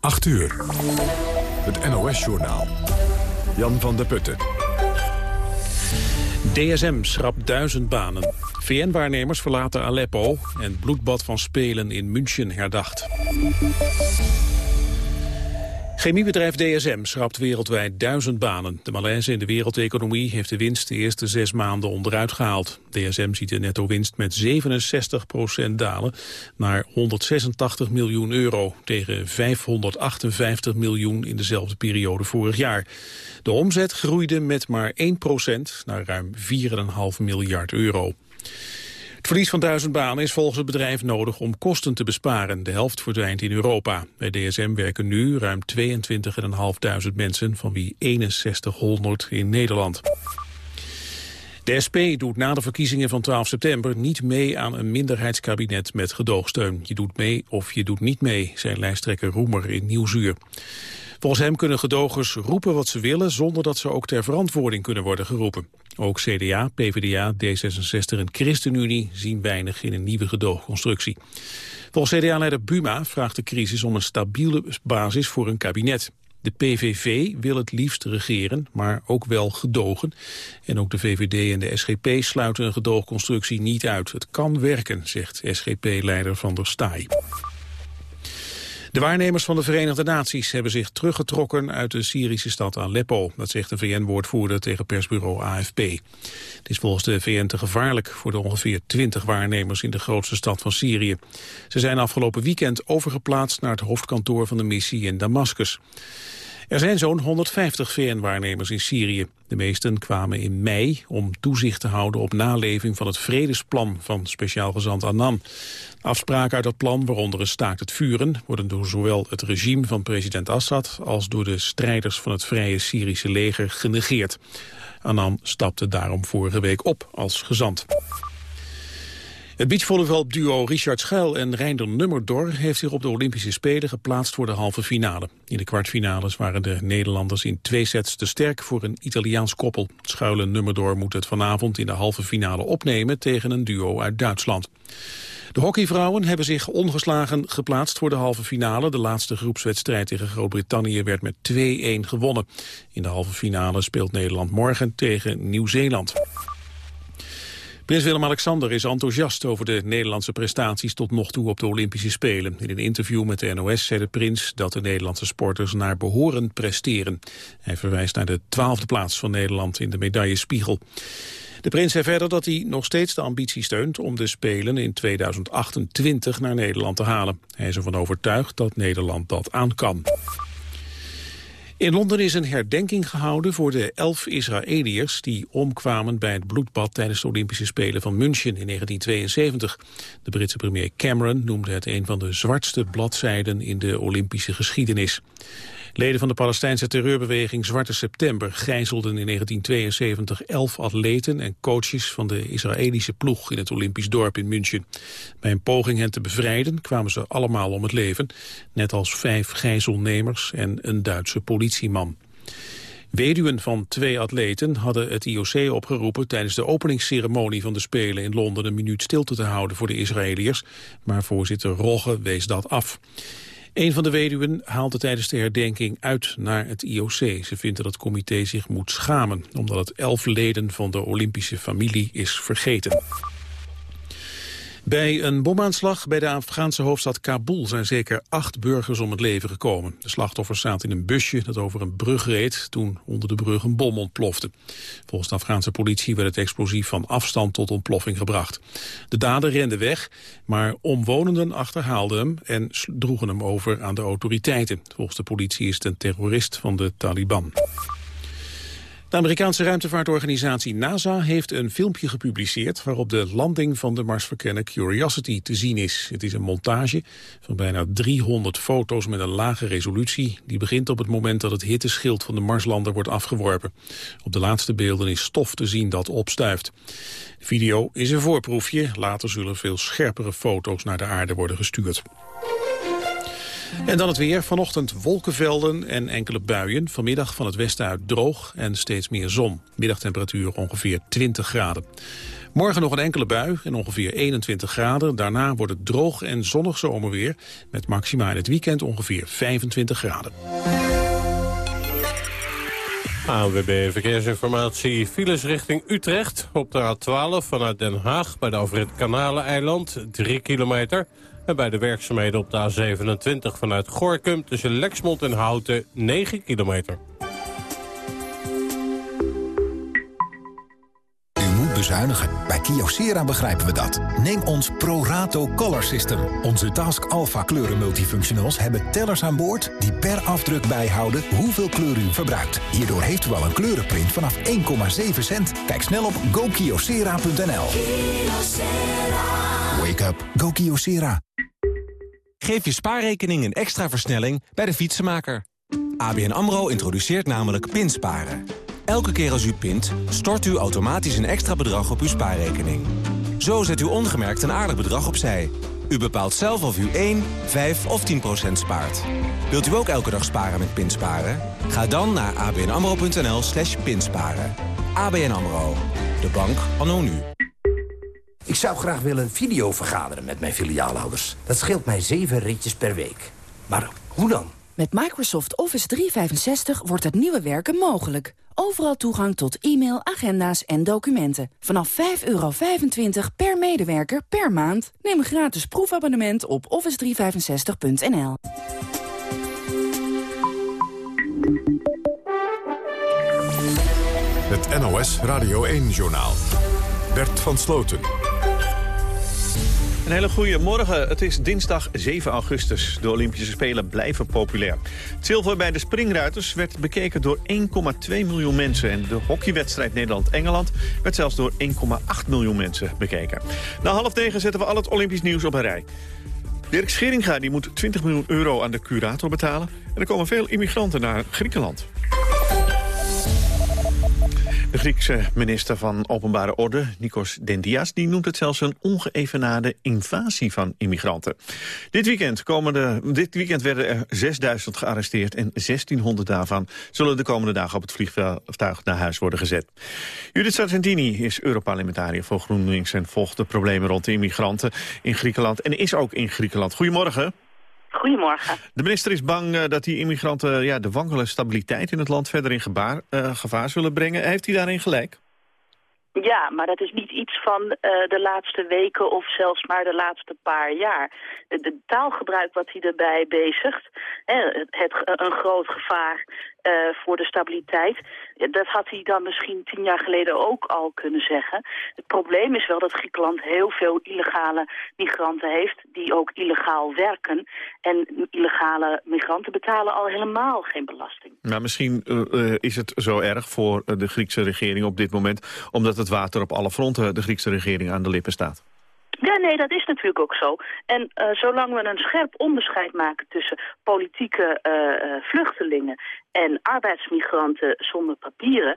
8 uur. Het NOS-journaal. Jan van der Putten. DSM schrapt duizend banen. VN-waarnemers verlaten Aleppo en bloedbad van Spelen in München herdacht. Chemiebedrijf DSM schrapt wereldwijd duizend banen. De malaise in de wereldeconomie heeft de winst de eerste zes maanden onderuit gehaald. DSM ziet de netto-winst met 67% dalen naar 186 miljoen euro... tegen 558 miljoen in dezelfde periode vorig jaar. De omzet groeide met maar 1% naar ruim 4,5 miljard euro. Verlies van duizend banen is volgens het bedrijf nodig om kosten te besparen. De helft verdwijnt in Europa. Bij DSM werken nu ruim 22.500 mensen, van wie 6100 in Nederland. De SP doet na de verkiezingen van 12 september niet mee aan een minderheidskabinet met gedoogsteun. Je doet mee of je doet niet mee, zei lijsttrekker Roemer in Nieuwsuur. Volgens hem kunnen gedogers roepen wat ze willen zonder dat ze ook ter verantwoording kunnen worden geroepen. Ook CDA, PvdA, D66 en ChristenUnie zien weinig in een nieuwe gedoogconstructie. Volgens CDA-leider Buma vraagt de crisis om een stabiele basis voor een kabinet. De PVV wil het liefst regeren, maar ook wel gedogen. En ook de VVD en de SGP sluiten een gedoogconstructie niet uit. Het kan werken, zegt SGP-leider Van der Staaij. De waarnemers van de Verenigde Naties hebben zich teruggetrokken uit de Syrische stad Aleppo. Dat zegt de VN-woordvoerder tegen persbureau AFP. Het is volgens de VN te gevaarlijk voor de ongeveer 20 waarnemers in de grootste stad van Syrië. Ze zijn afgelopen weekend overgeplaatst naar het hoofdkantoor van de missie in Damascus. Er zijn zo'n 150 VN-waarnemers in Syrië. De meesten kwamen in mei om toezicht te houden op naleving van het vredesplan van speciaal gezant Annan. Afspraken uit dat plan, waaronder een staakt het vuren, worden door zowel het regime van president Assad als door de strijders van het Vrije Syrische leger genegeerd. Annan stapte daarom vorige week op als gezant. Het beachvolleybalduo Richard Schuil en Reinder Nummerdor heeft zich op de Olympische Spelen geplaatst voor de halve finale. In de kwartfinales waren de Nederlanders in twee sets te sterk voor een Italiaans koppel. Schuil en Nummerdor moeten het vanavond in de halve finale opnemen tegen een duo uit Duitsland. De hockeyvrouwen hebben zich ongeslagen geplaatst voor de halve finale. De laatste groepswedstrijd tegen Groot-Brittannië werd met 2-1 gewonnen. In de halve finale speelt Nederland morgen tegen Nieuw-Zeeland. Prins Willem-Alexander is enthousiast over de Nederlandse prestaties tot nog toe op de Olympische Spelen. In een interview met de NOS zei de prins dat de Nederlandse sporters naar behoren presteren. Hij verwijst naar de twaalfde plaats van Nederland in de medaillespiegel. De prins zei verder dat hij nog steeds de ambitie steunt om de Spelen in 2028 naar Nederland te halen. Hij is ervan overtuigd dat Nederland dat aan kan. In Londen is een herdenking gehouden voor de elf Israëliërs die omkwamen bij het bloedbad tijdens de Olympische Spelen van München in 1972. De Britse premier Cameron noemde het een van de zwartste bladzijden in de Olympische geschiedenis. Leden van de Palestijnse terreurbeweging Zwarte September gijzelden in 1972 elf atleten en coaches van de Israëlische ploeg in het Olympisch dorp in München. Bij een poging hen te bevrijden kwamen ze allemaal om het leven, net als vijf gijzelnemers en een Duitse politieman. Weduwen van twee atleten hadden het IOC opgeroepen tijdens de openingsceremonie van de Spelen in Londen een minuut stilte te houden voor de Israëliërs, maar voorzitter Rogge wees dat af. Een van de weduwen haalde tijdens de herdenking uit naar het IOC. Ze vindt dat het comité zich moet schamen, omdat het elf leden van de Olympische familie is vergeten. Bij een bomaanslag bij de Afghaanse hoofdstad Kabul zijn zeker acht burgers om het leven gekomen. De slachtoffers zaten in een busje dat over een brug reed toen onder de brug een bom ontplofte. Volgens de Afghaanse politie werd het explosief van afstand tot ontploffing gebracht. De dader rende weg, maar omwonenden achterhaalden hem en droegen hem over aan de autoriteiten. Volgens de politie is het een terrorist van de Taliban. De Amerikaanse ruimtevaartorganisatie NASA heeft een filmpje gepubliceerd waarop de landing van de Marsverkenner Curiosity te zien is. Het is een montage van bijna 300 foto's met een lage resolutie. Die begint op het moment dat het hitteschild van de Marslander wordt afgeworpen. Op de laatste beelden is stof te zien dat opstuift. De video is een voorproefje. Later zullen veel scherpere foto's naar de aarde worden gestuurd. En dan het weer. Vanochtend wolkenvelden en enkele buien. Vanmiddag van het westen uit droog en steeds meer zon. Middagtemperatuur ongeveer 20 graden. Morgen nog een enkele bui en ongeveer 21 graden. Daarna wordt het droog en zonnig zomerweer. Met maxima in het weekend ongeveer 25 graden. ANWB Verkeersinformatie. Files richting Utrecht op de A12 vanuit Den Haag... bij de afrit Kanaleneiland, 3 kilometer. En bij de werkzaamheden op de A27 vanuit Gorkum... tussen Lexmond en Houten, 9 kilometer. bezuinigen. Bij Kyocera begrijpen we dat. Neem ons ProRato Color System. Onze Task Alpha kleuren multifunctionals hebben tellers aan boord... die per afdruk bijhouden hoeveel kleur u verbruikt. Hierdoor heeft u al een kleurenprint vanaf 1,7 cent. Kijk snel op gokyocera.nl. Wake up. Go Kyocera. Geef je spaarrekening een extra versnelling bij de fietsenmaker. ABN AMRO introduceert namelijk pinsparen... Elke keer als u pint, stort u automatisch een extra bedrag op uw spaarrekening. Zo zet u ongemerkt een aardig bedrag opzij. U bepaalt zelf of u 1, 5 of 10 procent spaart. Wilt u ook elke dag sparen met pinsparen? Ga dan naar abnamro.nl slash pinsparen. ABN AMRO, de bank anno nu. Ik zou graag willen video vergaderen met mijn filiaalhouders. Dat scheelt mij 7 ritjes per week. Maar hoe dan? Met Microsoft Office 365 wordt het nieuwe werken mogelijk. Overal toegang tot e-mail, agenda's en documenten. Vanaf 5,25 per medewerker per maand. Neem een gratis proefabonnement op office365.nl. Het NOS Radio 1-journaal. Bert van Sloten. Een hele goede morgen. Het is dinsdag 7 augustus. De Olympische Spelen blijven populair. Het zilver bij de springruiters werd bekeken door 1,2 miljoen mensen. En de hockeywedstrijd Nederland-Engeland werd zelfs door 1,8 miljoen mensen bekeken. Na half negen zetten we al het Olympisch nieuws op een rij. Dirk Scheringa die moet 20 miljoen euro aan de curator betalen. En er komen veel immigranten naar Griekenland. De Griekse minister van Openbare Orde, Nikos Dendias, die noemt het zelfs een ongeëvenaarde invasie van immigranten. Dit weekend, dit weekend werden er 6000 gearresteerd en 1600 daarvan zullen de komende dagen op het vliegtuig naar huis worden gezet. Judith Sargentini is Europarlementariër voor GroenLinks en volgt de problemen rond de immigranten in Griekenland en is ook in Griekenland. Goedemorgen. Goedemorgen. De minister is bang uh, dat die immigranten ja, de wankele stabiliteit in het land verder in gebaar, uh, gevaar zullen brengen. Heeft hij daarin gelijk? Ja, maar dat is niet iets van uh, de laatste weken of zelfs maar de laatste paar jaar. De, de taalgebruik wat hij erbij bezigt, hè, het, een groot gevaar uh, voor de stabiliteit. Dat had hij dan misschien tien jaar geleden ook al kunnen zeggen. Het probleem is wel dat Griekenland heel veel illegale migranten heeft... die ook illegaal werken. En illegale migranten betalen al helemaal geen belasting. Nou, misschien uh, is het zo erg voor de Griekse regering op dit moment... omdat het water op alle fronten de Griekse regering aan de lippen staat. Ja, nee, dat is natuurlijk ook zo. En uh, zolang we een scherp onderscheid maken tussen politieke uh, uh, vluchtelingen en arbeidsmigranten zonder papieren,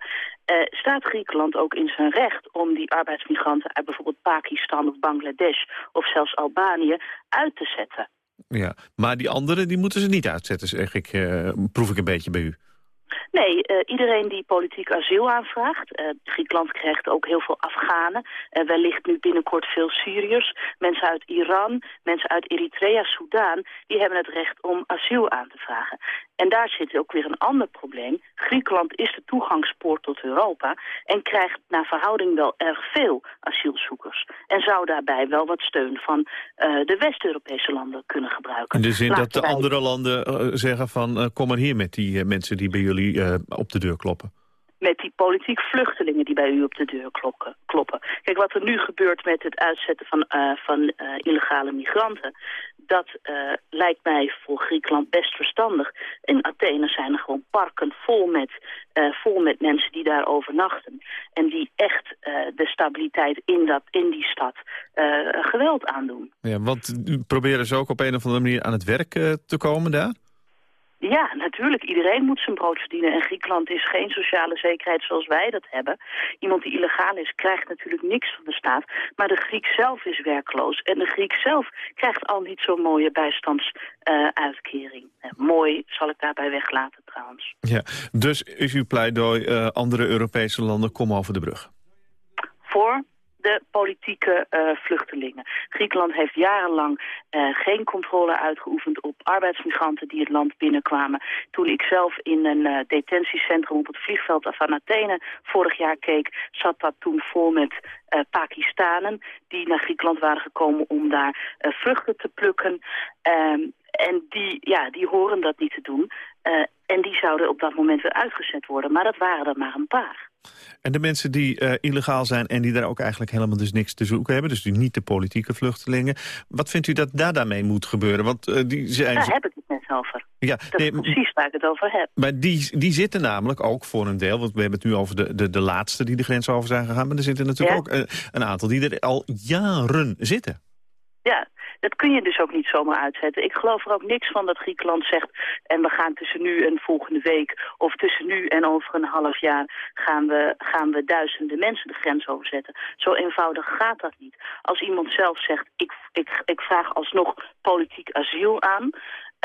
staat Griekenland ook in zijn recht om die arbeidsmigranten uit bijvoorbeeld Pakistan of Bangladesh of zelfs Albanië uit te zetten. Ja, maar die anderen die moeten ze niet uitzetten, zeg ik, proef ik een beetje bij u. Nee, uh, iedereen die politiek asiel aanvraagt. Uh, Griekenland krijgt ook heel veel Afghanen. Uh, wellicht nu binnenkort veel Syriërs. Mensen uit Iran, mensen uit Eritrea, Soudaan... die hebben het recht om asiel aan te vragen. En daar zit ook weer een ander probleem. Griekenland is de toegangspoort tot Europa... en krijgt naar verhouding wel erg veel asielzoekers. En zou daarbij wel wat steun van de West-Europese landen kunnen gebruiken. In de zin dat de andere landen zeggen van... kom maar hier met die mensen die bij jullie op de deur kloppen? Met die politiek vluchtelingen die bij u op de deur klokken, kloppen. Kijk, wat er nu gebeurt met het uitzetten van, uh, van uh, illegale migranten... dat lijkt mij voor Griekenland best verstandig. In Athene zijn er gewoon parken vol met, vol met mensen die daar overnachten. En die echt de stabiliteit in, dat, in die stad geweld aandoen. Ja, want proberen ze ook op een of andere manier aan het werk te komen daar? Ja, natuurlijk. Iedereen moet zijn brood verdienen. En Griekenland is geen sociale zekerheid zoals wij dat hebben. Iemand die illegaal is, krijgt natuurlijk niks van de staat. Maar de Griek zelf is werkloos. En de Griek zelf krijgt al niet zo'n mooie bijstandsuitkering. Uh, mooi zal ik daarbij weglaten trouwens. Ja, dus is uw pleidooi uh, andere Europese landen, kom over de brug? Voor de politieke uh, vluchtelingen. Griekenland heeft jarenlang uh, geen controle uitgeoefend op arbeidsmigranten die het land binnenkwamen. Toen ik zelf in een uh, detentiecentrum op het vliegveld van Athene vorig jaar keek, zat dat toen vol met Pakistanen die naar Griekenland waren gekomen om daar vruchten te plukken. Um, en die, ja, die horen dat niet te doen. en die zouden op dat moment weer uitgezet worden. Maar dat waren er maar een paar. En de mensen die uh, illegaal zijn en die daar ook eigenlijk helemaal dus niks te zoeken hebben... dus die niet de politieke vluchtelingen... wat vindt u dat daar daarmee moet gebeuren? Want uh, die zijn... Daar heb ik het net over. Ja, dat nee, is precies waar ik het over heb. Maar die, die zitten namelijk ook voor een deel... want we hebben het nu over de, de, de laatste die de grens over zijn gegaan... maar er zitten natuurlijk ook uh, een aantal die er al jaren zitten. Ja, dat kun je dus ook niet zomaar uitzetten. Ik geloof er ook niks van dat Griekenland zegt... en we gaan tussen nu en volgende week... of tussen nu en over een half jaar... gaan we, gaan we duizenden mensen de grens overzetten. Zo eenvoudig gaat dat niet. Als iemand zelf zegt... ik, ik, ik vraag alsnog politiek asiel aan...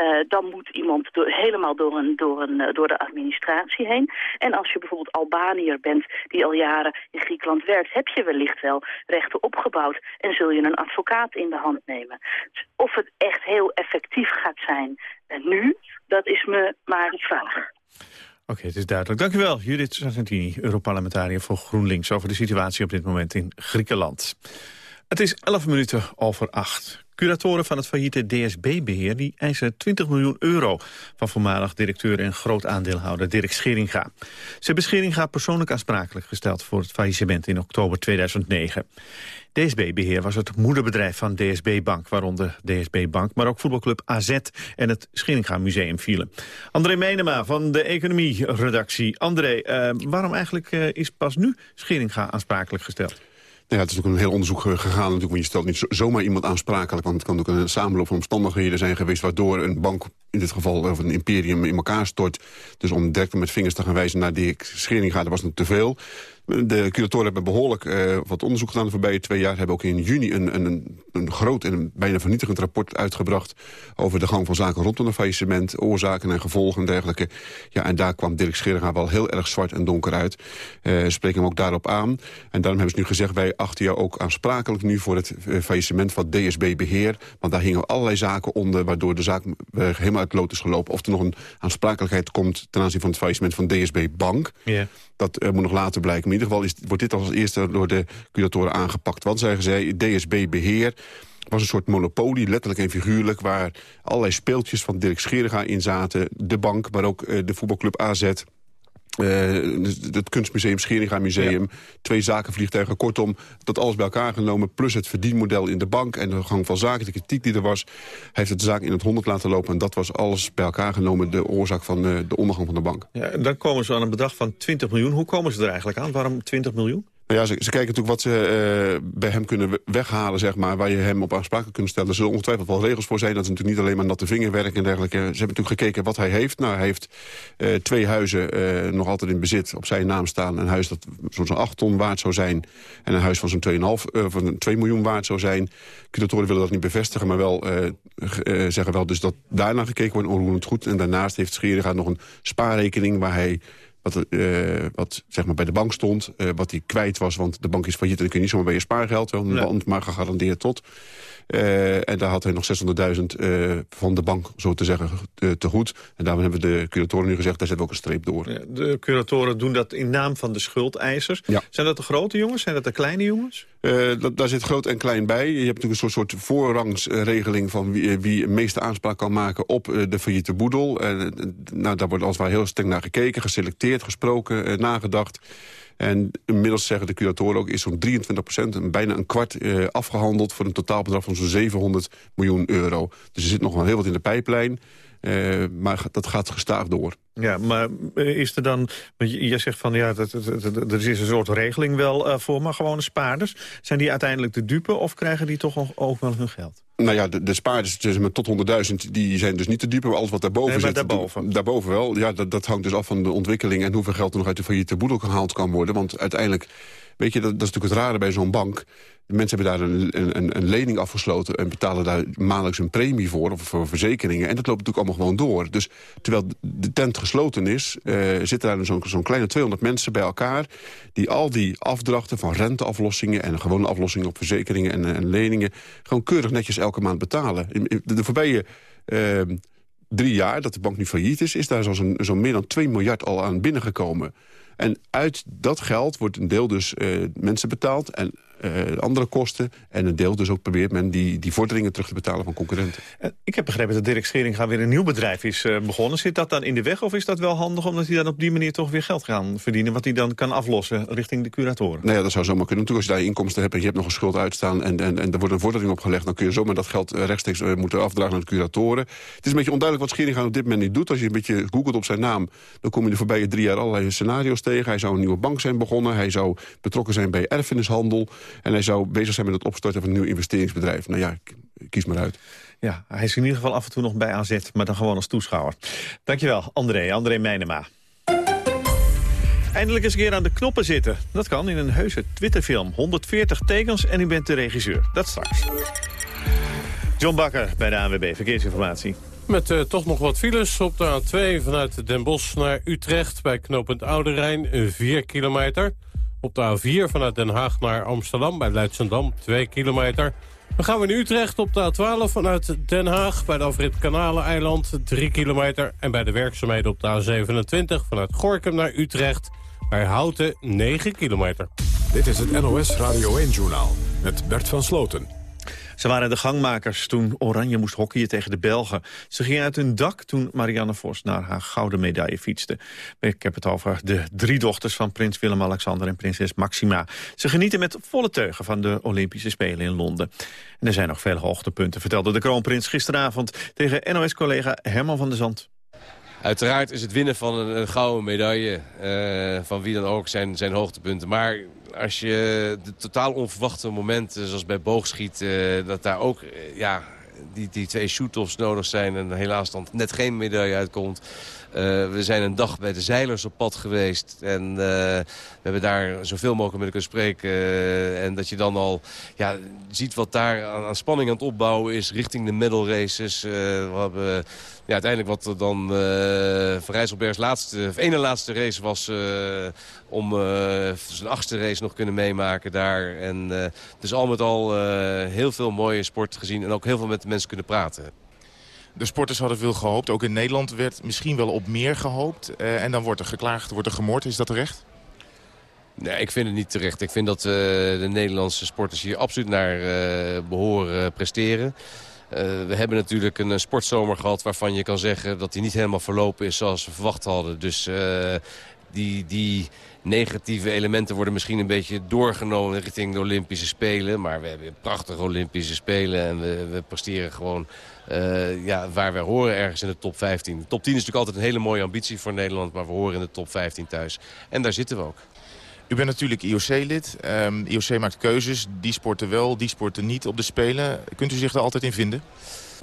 Uh, dan moet iemand door, helemaal door, een, door, een, uh, door de administratie heen. En als je bijvoorbeeld Albaniër bent die al jaren in Griekenland werkt... heb je wellicht wel rechten opgebouwd en zul je een advocaat in de hand nemen. Dus of het echt heel effectief gaat zijn en nu, dat is me maar een vraag. Oké, het is duidelijk. Dank u wel, Judith Sargentini, Europarlementariër voor GroenLinks... over de situatie op dit moment in Griekenland. Het is 11 minuten over acht. Curatoren van het failliete DSB-beheer die eisen 20 miljoen euro... van voormalig directeur en groot aandeelhouder Dirk Scheringa. Ze hebben Scheringa persoonlijk aansprakelijk gesteld... voor het faillissement in oktober 2009. DSB-beheer was het moederbedrijf van DSB Bank... waaronder DSB Bank, maar ook voetbalclub AZ en het Scheringa Museum vielen. André Menema van de economie-redactie. André, uh, waarom eigenlijk uh, is pas nu Scheringa aansprakelijk gesteld? Ja, het is ook een heel onderzoek gegaan. Natuurlijk, want je stelt niet zomaar iemand aansprakelijk. Want het kan ook een samenloop van omstandigheden zijn geweest... waardoor een bank, in dit geval of een imperium, in elkaar stort. Dus om direct met vingers te gaan wijzen naar die schering gaat, dat was nog te veel. De curatoren hebben behoorlijk uh, wat onderzoek gedaan de voorbije twee jaar. Hebben ook in juni een, een, een groot en bijna vernietigend rapport uitgebracht... over de gang van zaken rondom een faillissement, oorzaken en gevolgen en dergelijke. Ja, en daar kwam Dirk Scheringa wel heel erg zwart en donker uit. Uh, spreken hem ook daarop aan. En daarom hebben ze nu gezegd, wij achten jou ook aansprakelijk nu... voor het uh, faillissement van DSB Beheer. Want daar hingen allerlei zaken onder... waardoor de zaak helemaal uit lood is gelopen. Of er nog een aansprakelijkheid komt ten aanzien van het faillissement van DSB Bank... Yeah. Dat moet nog later blijken. In ieder geval is, wordt dit als eerste door de curatoren aangepakt. Want, zij, DSB-beheer was een soort monopolie, letterlijk en figuurlijk... waar allerlei speeltjes van Dirk Scheringa in zaten. De bank, maar ook uh, de voetbalclub AZ... Uh, het kunstmuseum, Scheringa Museum, ja. twee zakenvliegtuigen. Kortom, dat alles bij elkaar genomen, plus het verdienmodel in de bank... en de gang van zaken, de kritiek die er was... heeft het de zaak in het honderd laten lopen. En dat was alles bij elkaar genomen de oorzaak van uh, de ondergang van de bank. Ja, en dan komen ze aan een bedrag van 20 miljoen. Hoe komen ze er eigenlijk aan? Waarom 20 miljoen? Nou ja, ze, ze, kijken natuurlijk wat ze uh, bij hem kunnen weghalen, zeg maar, waar je hem op aansprakelijk kunt stellen. Er zullen ongetwijfeld wel regels voor zijn. Dat is natuurlijk niet alleen maar natte vingerwerk en dergelijke. Ze hebben natuurlijk gekeken wat hij heeft. Nou, hij heeft uh, twee huizen uh, nog altijd in bezit op zijn naam staan. Een huis dat zo'n 8 ton waard zou zijn. En een huis van zo'n 2,5 van 2 miljoen waard zou zijn. Curatoren willen dat niet bevestigen, maar wel zeggen wel dus dat daarna gekeken wordt onroerend goed. En daarnaast heeft Scheringa nog een spaarrekening waar hij wat, uh, wat zeg maar bij de bank stond, uh, wat hij kwijt was. Want de bank is failliet en dan kun je niet zomaar bij je spaargeld. Wel, ja. maar gegarandeerd tot. Uh, en daar had hij nog 600.000 van de bank, zo te zeggen, te goed. En daarom hebben de curatoren nu gezegd, daar zetten we ook een streep door. Ja, de curatoren doen dat in naam van de schuldeisers. Ja. Zijn dat de grote jongens? Zijn dat de kleine jongens? daar zit groot en klein bij. Je hebt natuurlijk een soort, soort voorrangsregeling van wie, wie het meeste aanspraak kan maken op de failliete boedel. nou, daar wordt als het heel streng naar gekeken, geselecteerd, gesproken, nagedacht. En inmiddels zeggen de curatoren ook... is zo'n 23 procent, bijna een kwart, eh, afgehandeld... voor een totaalbedrag van zo'n 700 miljoen euro. Dus er zit nog wel heel wat in de pijplijn. Uh, maar dat gaat gestaag door. Ja, maar is er dan... Je zegt van ja, er is een soort regeling wel uh, voor... maar gewone spaarders, zijn die uiteindelijk de dupe... of krijgen die toch ook wel hun geld? Nou ja, de, de spaarders met tot 100.000 die zijn dus niet te diep. Maar alles wat daarboven Nee, zit, daarboven. daarboven wel. Ja, dat, dat hangt dus af van de ontwikkeling... en hoeveel geld er nog uit de failliete boedel gehaald kan worden. Want uiteindelijk, weet je, dat, dat is natuurlijk het rare bij zo'n bank. De mensen hebben daar een, een, een lening afgesloten... en betalen daar maandelijks een premie voor, of voor verzekeringen. En dat loopt natuurlijk allemaal gewoon door. Dus terwijl de tent gesloten is... eh, zitten daar zo'n zo'n kleine 200 mensen bij elkaar... die al die afdrachten van renteaflossingen... en gewone aflossingen op verzekeringen en, en leningen... gewoon keurig netjes elke maand betalen. De, voorbije... eh, drie jaar dat de bank nu failliet is... is daar zo'n zo meer dan 2 miljard al aan binnengekomen. En uit dat geld wordt een deel dus eh, mensen betaald... en eh, andere kosten. En een deel dus ook probeert men die, die vorderingen terug te betalen van concurrenten. Eh, Ik heb begrepen dat Dirk Scheringa weer een nieuw bedrijf is begonnen. Zit dat dan in de weg of is dat wel handig... omdat hij dan op die manier toch weer geld gaan verdienen... wat hij dan kan aflossen richting de curatoren? Nou ja, dat zou zomaar kunnen. Natuurlijk, als je daar inkomsten hebt en je hebt nog een schuld uitstaan... en, en, en er wordt een vordering opgelegd... dan kun je zomaar dat geld rechtstreeks moeten afdragen aan de curatoren. Het is een beetje onduidelijk wat Scheringa op dit moment niet doet. Als je een beetje googelt op zijn naam... dan kom je de voorbije drie jaar allerlei scenario's Hij zou een nieuwe bank zijn begonnen. Hij zou betrokken zijn bij erfenishandel. En hij zou bezig zijn met het opstarten van een nieuw investeringsbedrijf. Nou ja, kies maar uit. Ja, hij is in ieder geval af en toe nog bij AZ, maar dan gewoon als toeschouwer. Dankjewel, André, André Meijnema. Eindelijk eens een keer aan de knoppen zitten. Dat kan in een heuse Twitterfilm. 140 tekens en u bent de regisseur. Dat straks. John Bakker bij de ANWB, Verkeersinformatie. Met eh, toch nog wat files op de A2 vanuit Den Bosch naar Utrecht... bij knooppunt Oude Rijn, 4 kilometer. Op de A4 vanuit Den Haag naar Amsterdam bij Leidschendam, 2 kilometer. Dan gaan we naar Utrecht op de A12 vanuit Den Haag... bij de afrit Kanaleneiland, 3 kilometer. En bij de werkzaamheden op de A27 vanuit Gorkum naar Utrecht... bij Houten, 9 kilometer. Dit is het NOS Radio 1-journaal met Bert van Sloten. Ze waren de gangmakers toen Oranje moest hockeyen tegen de Belgen. Ze gingen uit hun dak toen Marianne Vos naar haar gouden medaille fietste. Ik heb het over de drie dochters van prins Willem-Alexander en prinses Maxima. Ze genieten met volle teugen van de Olympische Spelen in Londen. En er zijn nog veel hoogtepunten, vertelde de kroonprins gisteravond... tegen NOS-collega Herman van der Zand. Uiteraard is het winnen van een, gouden medaille, eh, van wie dan ook, zijn, zijn hoogtepunten. Maar als je de totaal onverwachte momenten, zoals bij boogschiet, eh, dat daar ook eh, ja, die, die twee shoot-offs nodig zijn en helaas dan net geen medaille uitkomt. Eh, we zijn een dag bij de zeilers op pad geweest. En eh, we hebben daar zoveel mogelijk met elkaar spreken. Eh, en dat je dan al ja, ziet wat daar aan, spanning aan het opbouwen is richting de medal races. We hebben ja, uiteindelijk wat dan Van Rijsselbergs laatste, of ene laatste race was... om zijn achtste race nog kunnen meemaken daar. En dus al met al heel veel mooie sport gezien en ook heel veel met de mensen kunnen praten. De sporters hadden veel gehoopt. Ook in Nederland werd misschien wel op meer gehoopt. Eh, en dan wordt er geklaagd, wordt er gemoord. Is dat terecht? Nee, ik vind het niet terecht. Ik vind dat eh, de Nederlandse sporters hier absoluut naar eh, behoren presteren. We hebben natuurlijk een, eh, sportzomer gehad waarvan je kan zeggen dat die niet helemaal verlopen is zoals we verwacht hadden. Dus die, die negatieve elementen worden misschien een beetje doorgenomen richting de Olympische Spelen. Maar we hebben prachtige Olympische Spelen en we, we presteren gewoon eh, ja, waar we horen ergens in de top 15. De top 10 is natuurlijk altijd een hele mooie ambitie voor Nederland, maar we horen in de top 15 thuis. En daar zitten we ook. U bent natuurlijk IOC-lid. Ehm, IOC maakt keuzes. Die sporten wel, die sporten niet op de Spelen. Kunt u zich er altijd in vinden?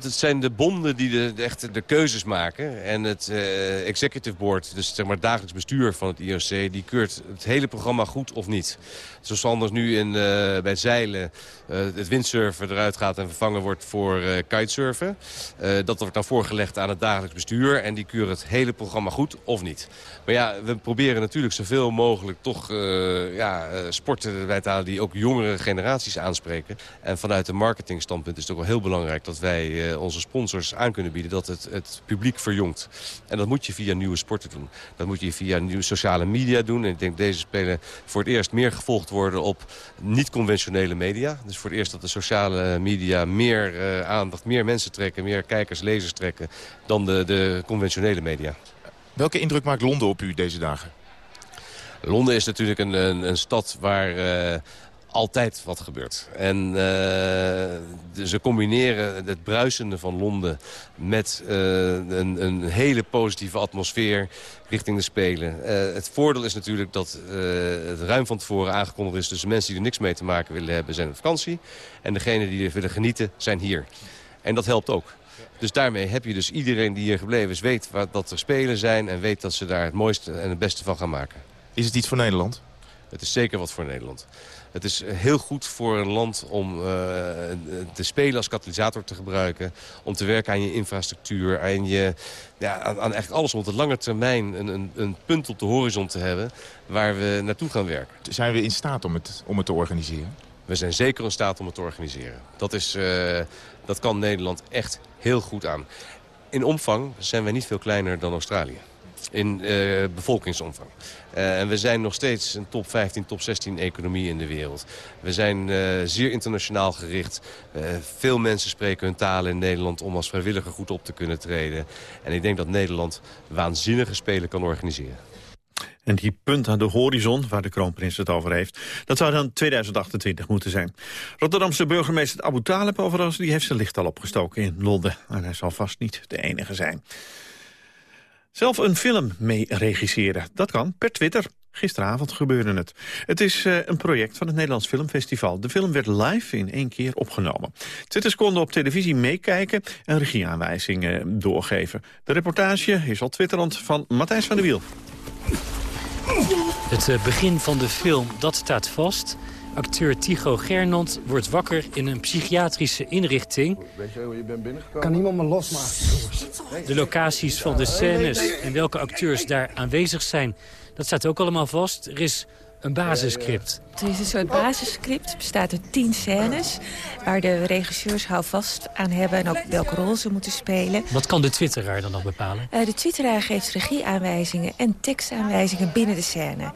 Het zijn de bonden die de, echt de keuzes maken. En het eh, executive board, dus zeg maar het dagelijks bestuur van het IOC... die keurt het hele programma goed of niet. Zoals anders nu in, eh, bij zeilen eh, het windsurfen eruit gaat... en vervangen wordt voor eh, kitesurfen. Dat wordt dan voorgelegd aan het dagelijks bestuur... en die keuren het hele programma goed of niet. Maar ja, we proberen natuurlijk zoveel mogelijk toch ja, sporten bij te halen... die ook jongere generaties aanspreken. En vanuit de marketingstandpunt is het ook wel heel belangrijk... dat wij onze sponsors aan kunnen bieden dat het, het publiek verjongt. En dat moet je via nieuwe sporten doen. Dat moet je via nieuwe sociale media doen. En ik denk deze spelen voor het eerst meer gevolgd op niet-conventionele media. Dus voor het eerst dat de sociale media meer eh, aandacht, meer mensen trekken... meer kijkers, lezers trekken dan de, de conventionele media. Welke indruk maakt Londen op u deze dagen? Londen is natuurlijk een, een, een stad waar... eh, altijd wat gebeurt. En uh, ze combineren het bruisende van Londen met uh, een, een, hele positieve atmosfeer richting de Spelen. Uh, het voordeel is natuurlijk dat het ruim van tevoren aangekondigd is... dus de mensen die er niks mee te maken willen hebben zijn op vakantie. En degenen die er willen genieten zijn hier. En dat helpt ook. Dus daarmee heb je dus iedereen die hier gebleven is... weet wat, dat er Spelen zijn en weet dat ze daar het mooiste en het beste van gaan maken. Is het iets voor Nederland? Het is zeker wat voor Nederland. Het is heel goed voor een land om uh, te spelen als katalysator te gebruiken. Om te werken aan je infrastructuur, aan, je, ja, aan, aan eigenlijk alles om op de lange termijn een, een, een, punt op de horizon te hebben waar we naartoe gaan werken. Zijn we in staat om het, om het te organiseren? We zijn zeker in staat om het te organiseren. Dat, is, uh, dat kan Nederland echt heel goed aan. In omvang zijn wij niet veel kleiner dan Australië in uh, bevolkingsomvang. Uh, en we zijn nog steeds een top 15, top 16 economie in de wereld. We zijn uh, zeer internationaal gericht. veel mensen spreken hun talen in Nederland om als vrijwilliger goed op te kunnen treden. En ik denk dat Nederland waanzinnige spelen kan organiseren. En die punt aan de horizon, waar de kroonprins het over heeft... dat zou dan 2028 moeten zijn. Rotterdamse burgemeester Abu Talib overigens... die heeft zijn licht al opgestoken in Londen. En hij zal vast niet de enige zijn. Zelf een film mee regisseren, dat kan per Twitter. Gisteravond gebeurde het. Het is uh, een project van het Nederlands Filmfestival. De film werd live in één keer opgenomen. Twitters konden op televisie meekijken en regieaanwijzingen doorgeven. De reportage is al twitterend van Matthijs van der Wiel. Het uh, begin van de film, dat staat vast. Acteur Tycho Gernand wordt wakker in een psychiatrische inrichting. Weet je hoe je bent binnengekomen? Kan niemand me losmaken? De locaties van de scènes en welke acteurs daar aanwezig zijn... dat staat ook allemaal vast. Er is een basisscript. Het is een soort basisscript. Bestaat uit tien scènes... waar de regisseurs houvast aan hebben... en ook welke rol ze moeten spelen. Wat kan de twitteraar dan nog bepalen? Uh, de twitteraar geeft regieaanwijzingen en tekstaanwijzingen binnen de scène.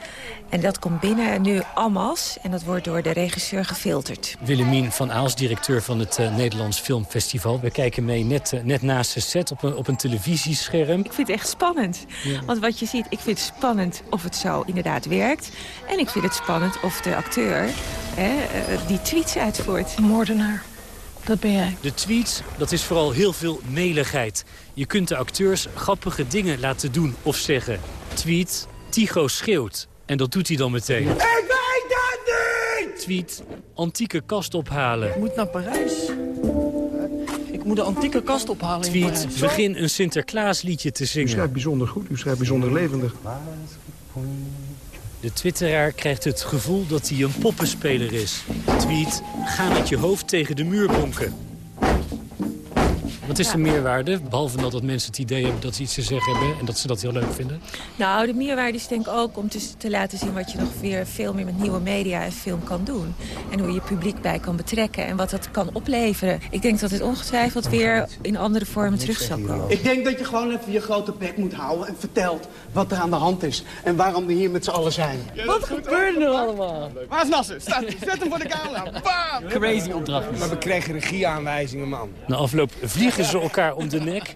En dat komt binnen nu allemaal en dat wordt door de regisseur gefilterd. Willemien van Aals, directeur van het uh, Nederlands Filmfestival. We kijken mee net, uh, net naast de set op een, op een televisiescherm. Ik vind het echt spannend. Ja. Want wat je ziet, ik vind het spannend of het zo inderdaad werkt. En ik vind het spannend of de acteur hè, uh, die tweets uitvoert. Moordenaar. Dat ben jij. De tweets, dat is vooral heel veel meligheid. Je kunt de acteurs grappige dingen laten doen of zeggen. Tweet, Tycho schreeuwt. En dat doet hij dan meteen. Ik weet dat niet! Tweet, antieke kast ophalen. Ik moet naar Parijs. Ik moet de antieke kast ophalen Tweet, begin een Sinterklaasliedje te zingen. U schrijft bijzonder goed, u schrijft bijzonder levendig. De twitteraar krijgt het gevoel dat hij een poppenspeler is. Tweet, ga met je hoofd tegen de muur bonken. Wat is de meerwaarde? Behalve dat, dat mensen het idee hebben dat ze iets te zeggen hebben... en dat ze dat heel leuk vinden. Nou, de meerwaarde is denk ik ook om te, te laten zien... wat je nog weer veel meer met nieuwe media en film kan doen. En hoe je publiek bij kan betrekken en wat dat kan opleveren. Ik denk dat het ongetwijfeld weer in andere vormen terug zal komen. Ik denk dat je gewoon even je grote bek moet houden... en vertelt wat er aan de hand is en waarom we hier met z'n allen zijn. Wat gebeurde er allemaal? Waar is Nasser? Zet hem voor de camera. Bam! Crazy opdracht. Maar we kregen regieaanwijzingen, man. Na afloop vliegen ze elkaar om de nek.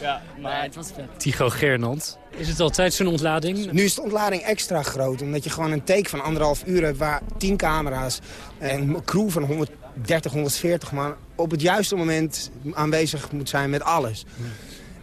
Ja, maar het was vet. Tycho Gernand. Is het altijd zo'n ontlading? Nu is de ontlading extra groot. Omdat je gewoon een take van anderhalf uur hebt waar tien camera's... en een crew van 130, 140 man op het juiste moment aanwezig moet zijn met alles.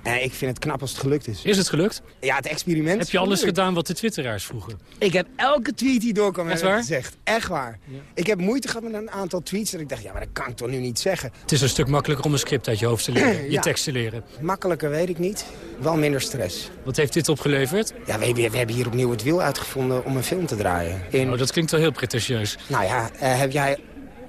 En ik vind het knap als het gelukt is. Is het gelukt? Ja, het experiment Heb je alles gedaan wat de twitteraars vroegen? Ik heb elke tweet die doorkwam Echt waar? gezegd. Echt waar. Ja. Ik heb moeite gehad met een aantal tweets dat ik dacht, ja, maar dat kan ik toch nu niet zeggen. Het is een stuk makkelijker om een script uit je hoofd te leren, je tekst te leren. Makkelijker weet ik niet. Wel minder stress. Wat heeft dit opgeleverd? Ja, we, we hebben hier opnieuw het wiel uitgevonden om een film te draaien. In... Oh, dat klinkt wel heel pretentieus. Nou ja, uh, heb jij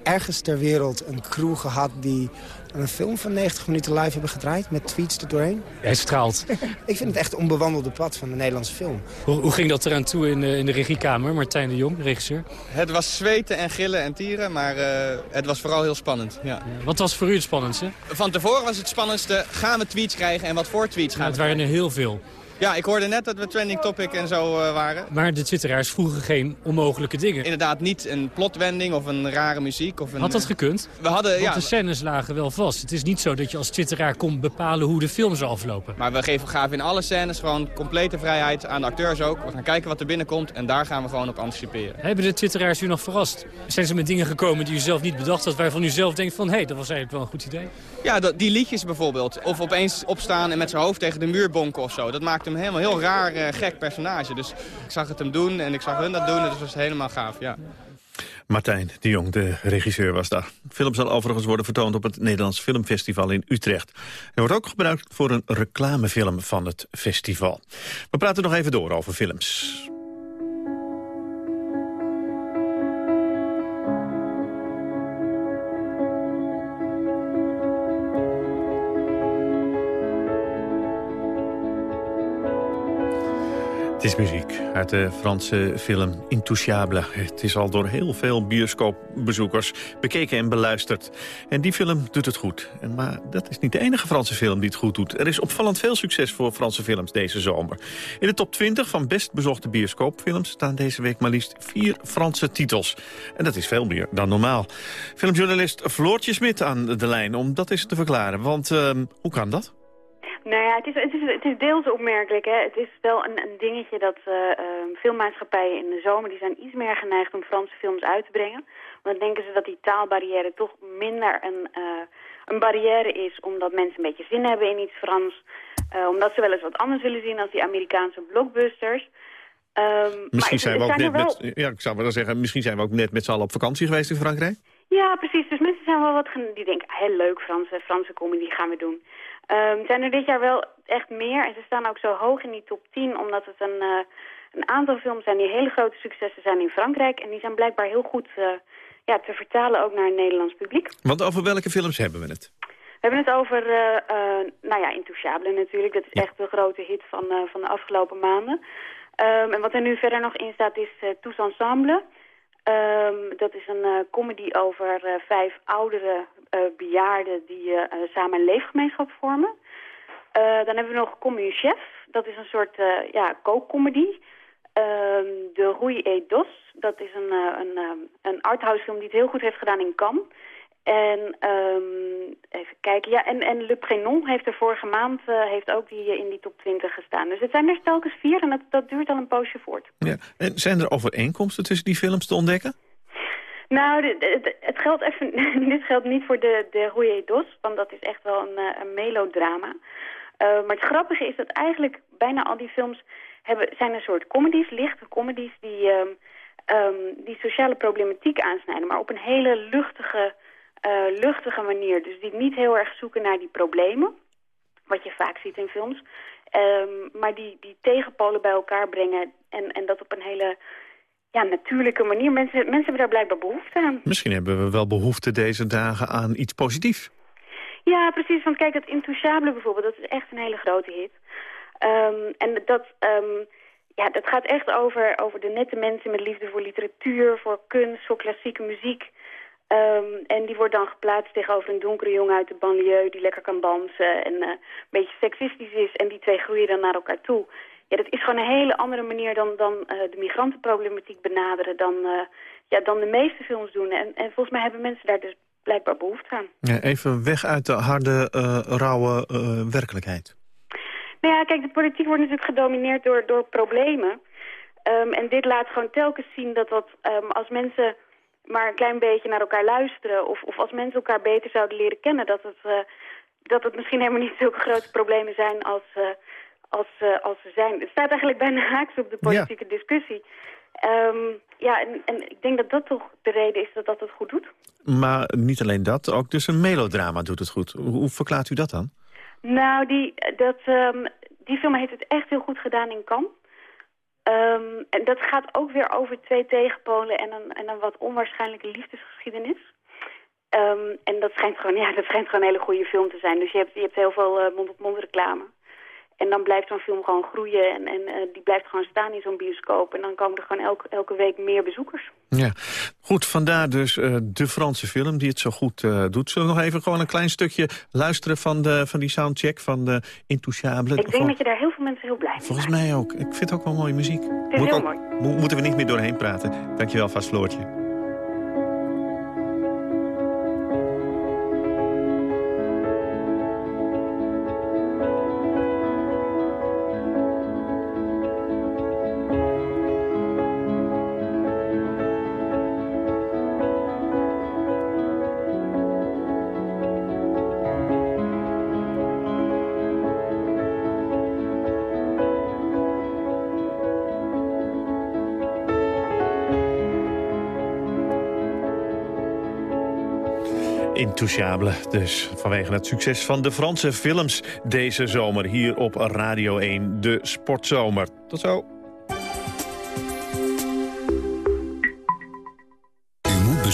ergens ter wereld een crew gehad die een film van 90 minuten live hebben gedraaid met tweets er doorheen. Hij straalt. ik vind het echt een onbewandelde pad van de Nederlandse film. Hoe, hoe ging dat eraan toe in, uh, in de regiekamer, Martijn de Jong, regisseur? Het was zweten en gillen en tieren, maar uh, het was vooral heel spannend. Ja. Ja, wat was voor u het spannendste? Van tevoren was het spannendste, gaan we tweets krijgen en wat voor tweets gaan ja, we Het waren er heel veel. Ja, ik hoorde net dat we trending topic en zo uh, waren. Maar de twitteraars vroegen geen onmogelijke dingen. Inderdaad niet een plotwending of een rare muziek. Of een, Had dat gekund? We hadden, Want ja, de scènes lagen wel vast. Het is niet zo dat je als twitteraar kon bepalen hoe de film zou aflopen. Maar we geven, gaven in alle scènes gewoon complete vrijheid aan de acteurs ook. We gaan kijken wat er binnenkomt en daar gaan we gewoon op anticiperen. Hebben de twitteraars u nog verrast? Zijn ze met dingen gekomen die u zelf niet bedacht had... waarvan u zelf denkt van, hé, hey, dat was eigenlijk wel een goed idee? Ja, die liedjes bijvoorbeeld. Of opeens opstaan en met zijn hoofd tegen de muur bonken of zo. Dat maakt hem helemaal heel raar, uh, gek personage. Dus ik zag het hem doen en ik zag hun dat doen. Dus dat was helemaal gaaf, ja. Martijn de Jong, de regisseur, was daar. De film zal overigens worden vertoond op het Nederlands Filmfestival in Utrecht. Hij wordt ook gebruikt voor een reclamefilm van het festival. We praten nog even door over films. Het is muziek uit de Franse film Intouchable. Het is al door heel veel bioscoopbezoekers bekeken en beluisterd. En die film doet het goed. Maar dat is niet de enige Franse film die het goed doet. Er is opvallend veel succes voor Franse films deze zomer. In de top 20 van best bezochte bioscoopfilms... staan deze week maar liefst vier Franse titels. En dat is veel meer dan normaal. Filmjournalist Floortje Smit aan de lijn om dat eens te verklaren. Want uh, hoe kan dat? Nou ja, het is, het is, het is deels opmerkelijk. Hè. Het is wel een, een dingetje dat uh, uh, filmmaatschappijen in de zomer... die zijn iets meer geneigd om Franse films uit te brengen. Want dan denken ze dat die taalbarrière toch minder een, uh, een barrière is... omdat mensen een beetje zin hebben in iets Frans. omdat ze wel eens wat anders willen zien als die Amerikaanse blockbusters. Um, misschien zijn we ook net wel... met, ja, ik zou wel zeggen, misschien zijn we ook net met z'n allen op vakantie geweest in Frankrijk. Ja, precies. Dus mensen zijn wel wat die denken, heel leuk Franse, Franse comedy gaan we doen. Um, zijn er dit jaar wel echt meer. En ze staan ook zo hoog in die top 10, omdat het een, uh, een aantal films zijn die hele grote successen zijn in Frankrijk. En die zijn blijkbaar heel goed uh, ja, te vertalen ook naar het Nederlands publiek. Want over welke films hebben we het? We hebben het over, uh, nou ja, Intouchable natuurlijk. Dat is ja. echt de grote hit van, van de afgelopen maanden. Um, en wat er nu verder nog in staat is Tous Ensemble. Um, dat is een comedy over vijf oudere bejaarden die samen een leefgemeenschap vormen. dan hebben we nog Commune Chef. Dat is een soort ja, kookcomedy. Um, de Rouille et Dos. Dat is een, een, een arthouse die het heel goed heeft gedaan in Cannes. En um, even kijken. Ja, en, en Le Prénom heeft er vorige maand heeft ook die, in die top 20 gestaan. Dus het zijn er telkens vier en dat, dat duurt al een poosje voort. Ja. En zijn er overeenkomsten tussen die films te ontdekken? Nou, het geldt even, dit geldt niet voor de, de Rouille Dos, want dat is echt wel een, uh, een melodrama. maar het grappige is dat eigenlijk bijna al die films hebben, zijn een soort comedies, lichte comedies die, um, um, die sociale problematiek aansnijden, maar op een hele luchtige uh, luchtige manier. Dus die niet heel erg zoeken naar die problemen, wat je vaak ziet in films. Um, maar die, die tegenpolen bij elkaar brengen en, en dat op een hele ja, natuurlijke manier. Mensen, mensen hebben daar blijkbaar behoefte aan. Misschien hebben we wel behoefte deze dagen aan iets positiefs. Ja, precies. Want kijk, dat Intouchable bijvoorbeeld, dat is echt een hele grote hit. Um, en dat, um, ja, dat gaat echt over, over de nette mensen met liefde voor literatuur, voor kunst, voor klassieke muziek. Um, en die wordt dan geplaatst tegenover een donkere jongen uit de banlieue... die lekker kan dansen en uh, een beetje seksistisch is. En die twee groeien dan naar elkaar toe. Ja, dat is gewoon een hele andere manier dan, dan uh, de migrantenproblematiek benaderen... Dan, uh, ja, dan de meeste films doen. En, en volgens mij hebben mensen daar dus blijkbaar behoefte aan. Ja, even weg uit de harde, rauwe werkelijkheid. Nou ja, kijk, de politiek wordt natuurlijk gedomineerd door, door problemen. Um, en dit laat gewoon telkens zien dat, dat um, als mensen maar een klein beetje naar elkaar luisteren... of, of als mensen elkaar beter zouden leren kennen... dat het, dat het misschien helemaal niet zulke grote problemen zijn als, als, uh, als ze zijn. Het staat eigenlijk bijna haaks op de politieke ja. discussie. Um, ja, en, en ik denk dat dat toch de reden is dat dat het goed doet. Maar niet alleen dat, ook dus een melodrama doet het goed. Hoe, hoe verklaart u dat dan? Nou, die, dat, um, die film heeft het echt heel goed gedaan in Cannes. Um, en dat gaat ook weer over twee tegenpolen en een, en een wat onwaarschijnlijke liefdesgeschiedenis. Um, en dat schijnt, gewoon, ja, dat schijnt gewoon een hele goede film te zijn. Dus je hebt, je hebt heel veel uh, mond-op-mond reclame. En dan blijft zo'n film gewoon groeien en, en eh, die blijft gewoon staan in zo'n bioscoop. En dan komen er gewoon elke, elke week meer bezoekers. Ja, goed, vandaar dus uh, de Franse film die het zo goed uh, doet. Zullen we nog even gewoon een klein stukje luisteren van, de, van die soundcheck van de Intouchable? Ik denk dat je daar heel veel mensen heel blij mee Volgens mij ook. Ik vind het ook wel mooie muziek. Het is Moet heel ook, mooi. mo- moeten we niet meer doorheen praten. Dankjewel vast, Floortje. Intouchable, dus vanwege het succes van de Franse films deze zomer hier op Radio 1, de Sportzomer. Tot zo.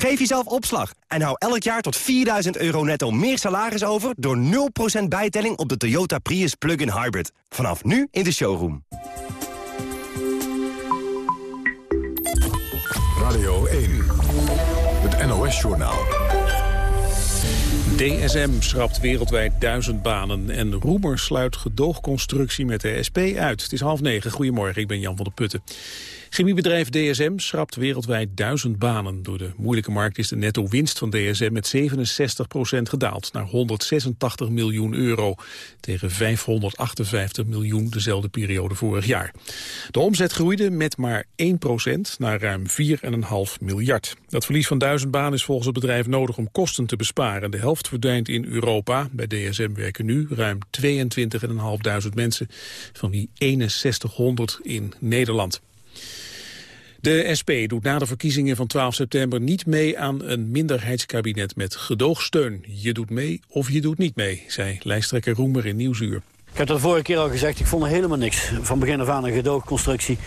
Geef jezelf opslag en hou elk jaar tot 4000 euro netto meer salaris over... door 0% bijtelling op de Toyota Prius Plug-in Hybrid. Vanaf nu in de showroom. Radio 1. Het NOS-journaal. DSM schrapt wereldwijd duizend banen en Roemer sluit gedoogconstructie met de SP uit. Het is half negen. Goedemorgen, ik ben Jan van der Putten. Chemiebedrijf DSM schrapt wereldwijd duizend banen. Door de moeilijke markt is de netto winst van DSM met 67% gedaald naar 186 miljoen euro tegen 558 miljoen dezelfde periode vorig jaar. De omzet groeide met maar 1% naar ruim 4,5 miljard. Dat verlies van duizend banen is volgens het bedrijf nodig om kosten te besparen. De helft verdwijnt in Europa. Bij DSM werken nu ruim 22.500 mensen, van wie 6100 in Nederland. De SP doet na de verkiezingen van 12 september niet mee aan een minderheidskabinet met gedoogsteun. Je doet mee of je doet niet mee, zei lijsttrekker Roemer in Nieuwsuur. Ik heb dat de vorige keer al gezegd, ik vond er helemaal niks. Van begin af aan een gedoogconstructie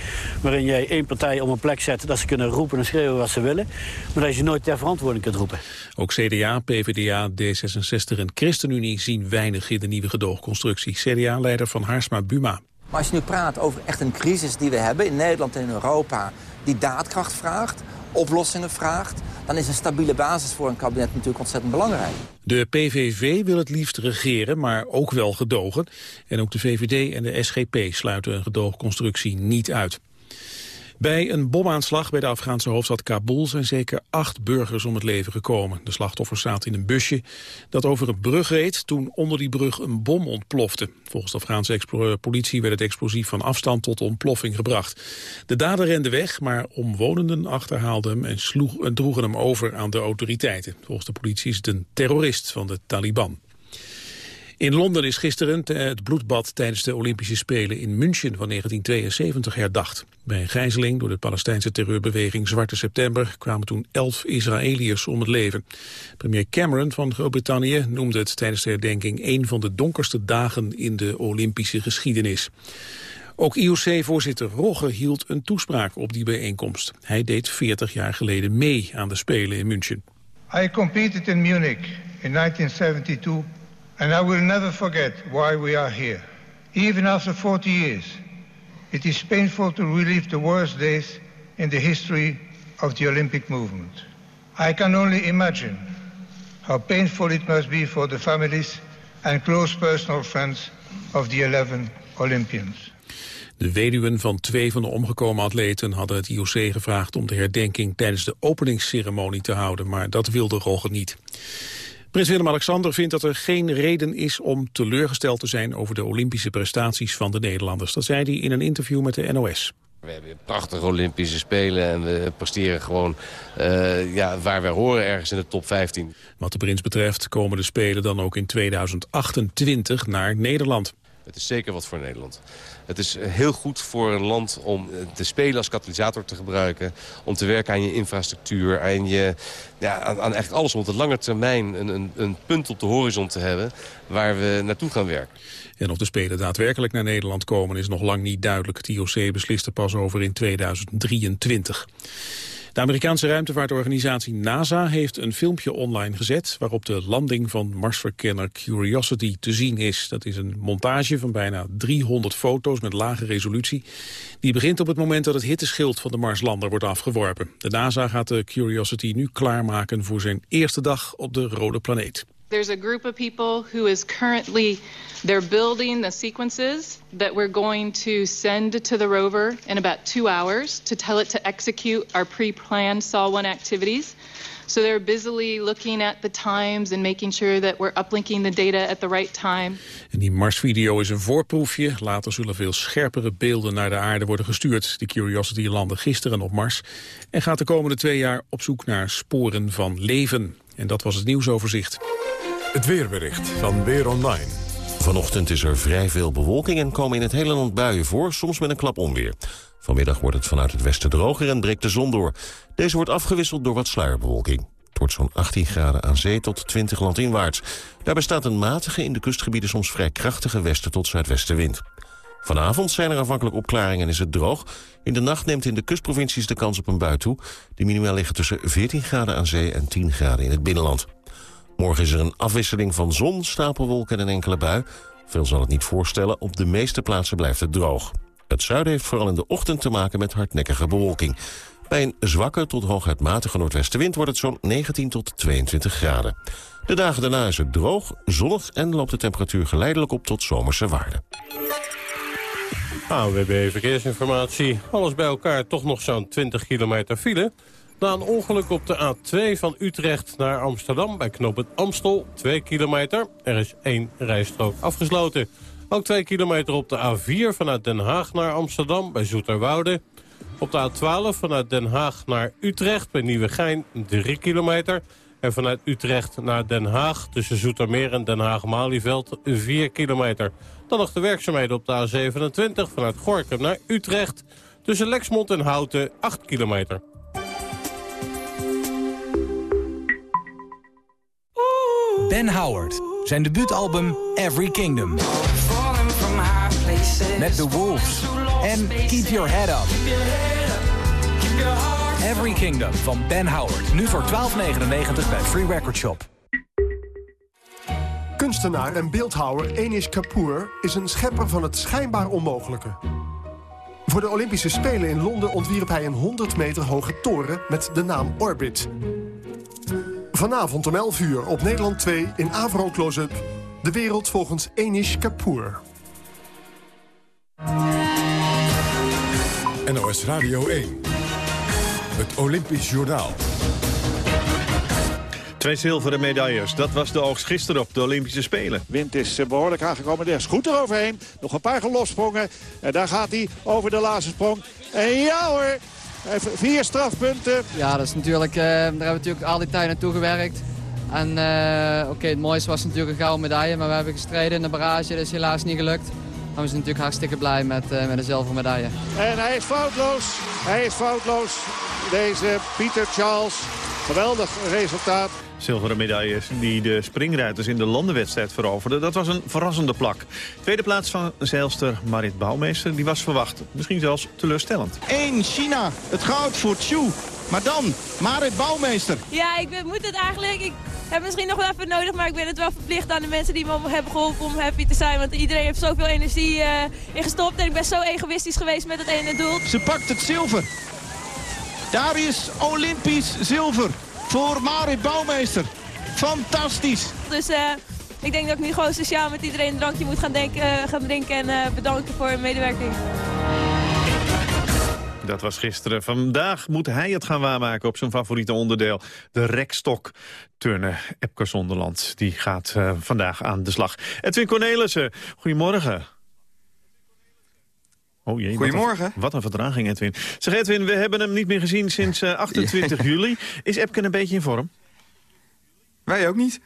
waarin jij één partij op een plek zet... dat ze kunnen roepen en schreeuwen wat ze willen... maar dat je nooit ter verantwoording kunt roepen. Ook CDA, PvdA, D66 en ChristenUnie zien weinig in de nieuwe gedoogconstructie. CDA-leider van Haarsma Buma. Maar als je nu praat over echt een crisis die we hebben in Nederland en in Europa... die daadkracht vraagt, oplossingen vraagt... dan is een stabiele basis voor een kabinet natuurlijk ontzettend belangrijk. De PVV wil het liefst regeren, maar ook wel gedogen. En ook de VVD en de SGP sluiten een gedoogconstructie niet uit. Bij een bomaanslag bij de Afghaanse hoofdstad Kabul zijn zeker acht burgers om het leven gekomen. De slachtoffers zaten in een busje dat over een brug reed toen onder die brug een bom ontplofte. Volgens de Afghaanse politie werd het explosief van afstand tot ontploffing gebracht. De dader rende weg, maar omwonenden achterhaalden hem en, sloeg, en droegen hem over aan de autoriteiten. Volgens de politie is het een terrorist van de Taliban. In Londen is gisteren het bloedbad tijdens de Olympische Spelen in München van 1972 herdacht. Bij een gijzeling door de Palestijnse terreurbeweging Zwarte September kwamen toen elf Israëliërs om het leven. Premier Cameron van Groot-Brittannië noemde het tijdens de herdenking een van de donkerste dagen in de Olympische geschiedenis. Ook IOC-voorzitter Rogge hield een toespraak op die bijeenkomst. Hij deed 40 jaar geleden mee aan de Spelen in München. I competed in Munich in 1972 and I will never forget why we are here. Even after 40 years, it is painful to relive the worst days in the history of the Olympic movement. I can only imagine how painful it must be for the families and close personal friends of the 11 Olympians. De weduwen van twee van de omgekomen atleten hadden het IOC gevraagd om de herdenking tijdens de openingsceremonie te houden, maar dat wilde Rogge niet. Prins Willem-Alexander vindt dat er geen reden is om teleurgesteld te zijn over de Olympische prestaties van de Nederlanders. Dat zei hij in een interview met de NOS. We hebben prachtige Olympische Spelen en we presteren gewoon uh, ja, waar we horen ergens in de top 15. Wat de prins betreft komen de Spelen dan ook in 2028 naar Nederland. Het is zeker wat voor Nederland. Het is heel goed voor een land om te spelen als katalysator te gebruiken. Om te werken aan je infrastructuur, aan, je, ja, aan, aan eigenlijk alles om op de lange termijn een, een, een punt op de horizon te hebben waar we naartoe gaan werken. En of de Spelen daadwerkelijk naar Nederland komen is nog lang niet duidelijk. Het IOC beslist er pas over in 2023. De Amerikaanse ruimtevaartorganisatie NASA heeft een filmpje online gezet... waarop de landing van Marsverkenner Curiosity te zien is. Dat is een montage van bijna 300 foto's met lage resolutie. Die begint op het moment dat het hitteschild van de Marslander wordt afgeworpen. De NASA gaat de Curiosity nu klaarmaken voor zijn eerste dag op de rode planeet. There's a group of people who is currently they're building the sequences that we're going to send to the rover in about two hours to tell it to execute our pre-planned SAL-1 activities. So they're busily looking at the times and making sure that we're uplinking the data at the right time. En die Mars-video is een voorproefje. Later zullen veel scherpere beelden naar de aarde worden gestuurd. De Curiosity landde gisteren op Mars en gaat de komende twee jaar op zoek naar sporen van leven. En dat was het nieuwsoverzicht. Het weerbericht van Weer Online. Vanochtend is er vrij veel bewolking en komen in het hele land buien voor, soms met een klap onweer. Vanmiddag wordt het vanuit het westen droger en breekt de zon door. Deze wordt afgewisseld door wat sluierbewolking. Het wordt zo'n 18 graden aan zee tot 20 landinwaarts. Daarbij staat een matige, in de kustgebieden soms vrij krachtige westen tot zuidwestenwind. Vanavond zijn er afhankelijk opklaringen en is het droog. In de nacht neemt in de kustprovincies de kans op een bui toe. Die minimaal liggen tussen 14 graden aan zee en 10 graden in het binnenland. Morgen is er een afwisseling van zon, stapelwolken en een enkele bui. Veel zal het niet voorstellen, op de meeste plaatsen blijft het droog. Het zuiden heeft vooral in de ochtend te maken met hardnekkige bewolking. Bij een zwakke tot hooguit matige noordwestenwind wordt het zo'n 19 tot 22 graden. De dagen daarna is het droog, zonnig en loopt de temperatuur geleidelijk op tot zomerse waarden. AWB Verkeersinformatie. Alles bij elkaar toch nog zo'n 20 kilometer file. Na een ongeluk op de A2 van Utrecht naar Amsterdam bij knooppunt Amstel, 2 kilometer. Er is één rijstrook afgesloten. Ook 2 kilometer op de A4 vanuit Den Haag naar Amsterdam bij Zoeterwoude. Op de A12 vanuit Den Haag naar Utrecht bij Nieuwegein 3 kilometer. En vanuit Utrecht naar Den Haag tussen Zoetermeer en Den Haag-Malieveld 4 kilometer. Dan nog de werkzaamheden op de A27 vanuit Gorkum naar Utrecht. Tussen Lexmond en Houten 8 kilometer. Ben Howard. Zijn debuutalbum Every Kingdom. Met The Wolves. En Keep Your Head Up. Every Kingdom van Ben Howard. Nu voor 12,99 bij Free Record Shop. Kunstenaar en beeldhouwer Enish Kapoor is een schepper van het schijnbaar onmogelijke. Voor de Olympische Spelen in Londen ontwierp hij een 100 meter hoge toren met de naam Orbit. Vanavond om 11 uur op Nederland 2 in Avro Close-up. De wereld volgens Enish Kapoor. NOS Radio 1. Het Olympisch Journaal. Twee zilveren medailles. Dat was de oogst gisteren op de Olympische Spelen. Wind is eh, behoorlijk aangekomen. Er is goed eroverheen. Nog een paar gelossprongen. En daar gaat hij over de laatste sprong. En ja hoor, Even vier strafpunten. Ja, dat is natuurlijk, uh, daar hebben we natuurlijk al die tijd naartoe gewerkt. En uh, oké, het mooiste was natuurlijk een gouden medaille, maar we hebben gestreden in de barrage. Dat is helaas niet gelukt. Maar we zijn natuurlijk hartstikke blij met, uh, met de zilveren medaille. En hij is foutloos. Hij is foutloos. Deze Pieter Charles. Geweldig resultaat. Zilveren medailles die de springruiters in de landenwedstrijd veroverden. Dat was een verrassende plak. Tweede plaats van zeilster Marit Bouwmeester. Die was verwacht. Misschien zelfs teleurstellend. 1 China. Het goud voor Chu. Maar dan Marit Bouwmeester. Ja, ik ben, moet het eigenlijk. Ik heb misschien nog wel even nodig, maar ik ben het wel verplicht aan de mensen die me hebben geholpen om happy te zijn. Want iedereen heeft zoveel energie uh, in gestopt en ik ben zo egoïstisch geweest met het ene doel. Ze pakt het zilver. Daar is Olympisch zilver voor Marit Bouwmeester. Fantastisch. Dus uh, ik denk dat ik nu gewoon sociaal met iedereen een drankje moet gaan, denken, uh, gaan drinken en uh, bedanken voor hun medewerking. Dat was gisteren. Vandaag moet hij het gaan waarmaken op zijn favoriete onderdeel. De rekstok turnen. Epke Zonderland die gaat vandaag aan de slag. Edwin Cornelissen, goedemorgen. Oh jee, Goedemorgen. Wat een, wat een vertraging, Edwin. Zeg Edwin, we hebben hem niet meer gezien sinds uh, 28 juli. Is Epke een beetje in vorm? Wij ook niet.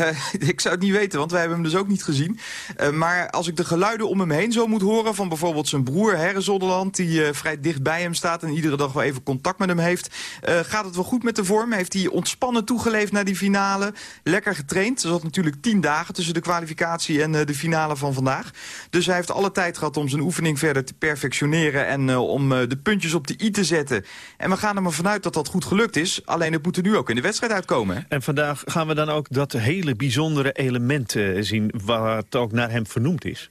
Eh, ik zou het niet weten, want wij hebben hem dus ook niet gezien. Uh, maar als ik de geluiden om hem heen zo moet horen... van bijvoorbeeld zijn broer Herre Zodderland... die uh, vrij dicht bij hem staat en iedere dag wel even contact met hem heeft... gaat het wel goed met de vorm? Heeft hij ontspannen toegeleefd naar die finale? Lekker getraind. Er zat natuurlijk tien dagen tussen de kwalificatie en de finale van vandaag. Dus hij heeft alle tijd gehad om zijn oefening verder te perfectioneren... en om de puntjes op de i te zetten. En we gaan er maar vanuit dat dat goed gelukt is. Alleen het moet er nu ook in de wedstrijd uitkomen. En vandaag gaan we dan ook dat hele bijzondere element uh, zien... wat ook naar hem vernoemd is.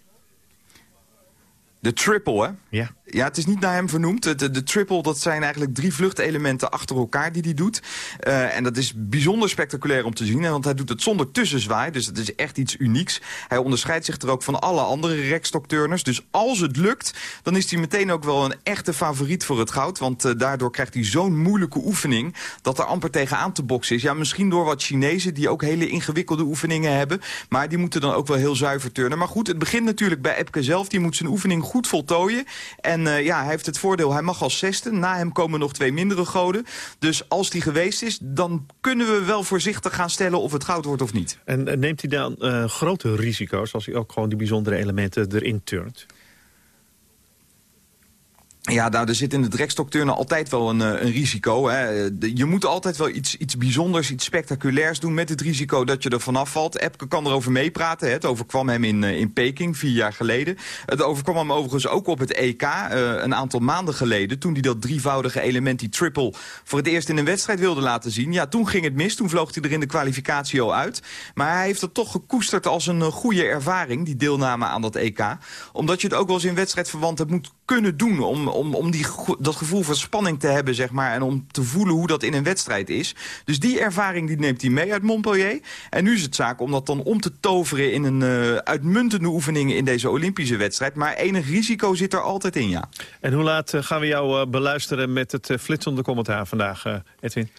De triple, hè? Ja. Ja, het is niet naar hem vernoemd. De, triple, dat zijn eigenlijk drie vluchtelementen achter elkaar die hij doet. Uh, en dat is bijzonder spectaculair om te zien. Want hij doet het zonder tussenzwaai, dus het is echt iets unieks. Hij onderscheidt zich er ook van alle andere rekstokturners. Dus als het lukt, dan is hij meteen ook wel een echte favoriet voor het goud. Want uh, daardoor krijgt hij zo'n moeilijke oefening... dat er amper tegen aan te boksen is. Ja, misschien door wat Chinezen die ook hele ingewikkelde oefeningen hebben. Maar die moeten dan ook wel heel zuiver turnen. Maar goed, het begint natuurlijk bij Epke zelf. Die moet zijn oefening goed voltooien. En uh, ja, hij heeft het voordeel, hij mag als zesde. Na hem komen nog twee mindere goden. Dus als die geweest is, dan kunnen we wel voorzichtig gaan stellen of het goud wordt of niet. En neemt hij dan uh, grote risico's als hij ook gewoon die bijzondere elementen erin turnt? Ja, nou, er zit in het rekstokturnen altijd wel een, eh, een risico. Hè. Je moet altijd wel iets, iets bijzonders, iets spectaculairs doen... met het risico dat je er vanaf valt. Epke kan erover meepraten. Het overkwam hem in, eh, in Peking, vier jaar geleden. Het overkwam hem overigens ook op het EK, eh, een aantal maanden geleden... toen hij dat drievoudige element, die triple... voor het eerst in een wedstrijd wilde laten zien. Ja, toen ging het mis, toen vloog hij er in de kwalificatie al uit. Maar hij heeft het toch gekoesterd als een goede ervaring... die deelname aan dat EK. Omdat je het ook wel eens in wedstrijdverwant hebt moet kunnen doen... om om, om die, dat gevoel van spanning te hebben, zeg maar... en om te voelen hoe dat in een wedstrijd is. Dus die ervaring die neemt hij mee uit Montpellier. En nu is het zaak om dat dan om te toveren... in een uh, uitmuntende oefening in deze Olympische wedstrijd. Maar enig risico zit er altijd in, ja. En hoe laat uh, gaan we jou uh, beluisteren met het flitsende commentaar vandaag, Edwin?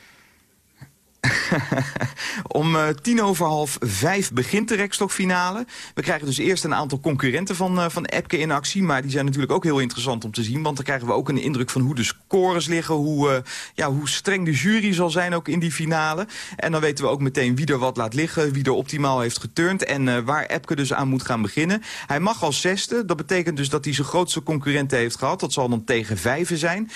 Om uh, tien over half vijf begint de rekstokfinale. We krijgen dus eerst een aantal concurrenten van, uh, van Epke in actie. Maar die zijn natuurlijk ook heel interessant om te zien. Want dan krijgen we ook een indruk van hoe de scores liggen. Hoe, uh, ja, hoe streng de jury zal zijn ook in die finale. En dan weten we ook meteen wie er wat laat liggen. Wie er optimaal heeft geturnd. En waar Epke dus aan moet gaan beginnen. Hij mag als zesde. Dat betekent dus dat hij zijn grootste concurrenten heeft gehad. Dat zal dan tegen vijven zijn.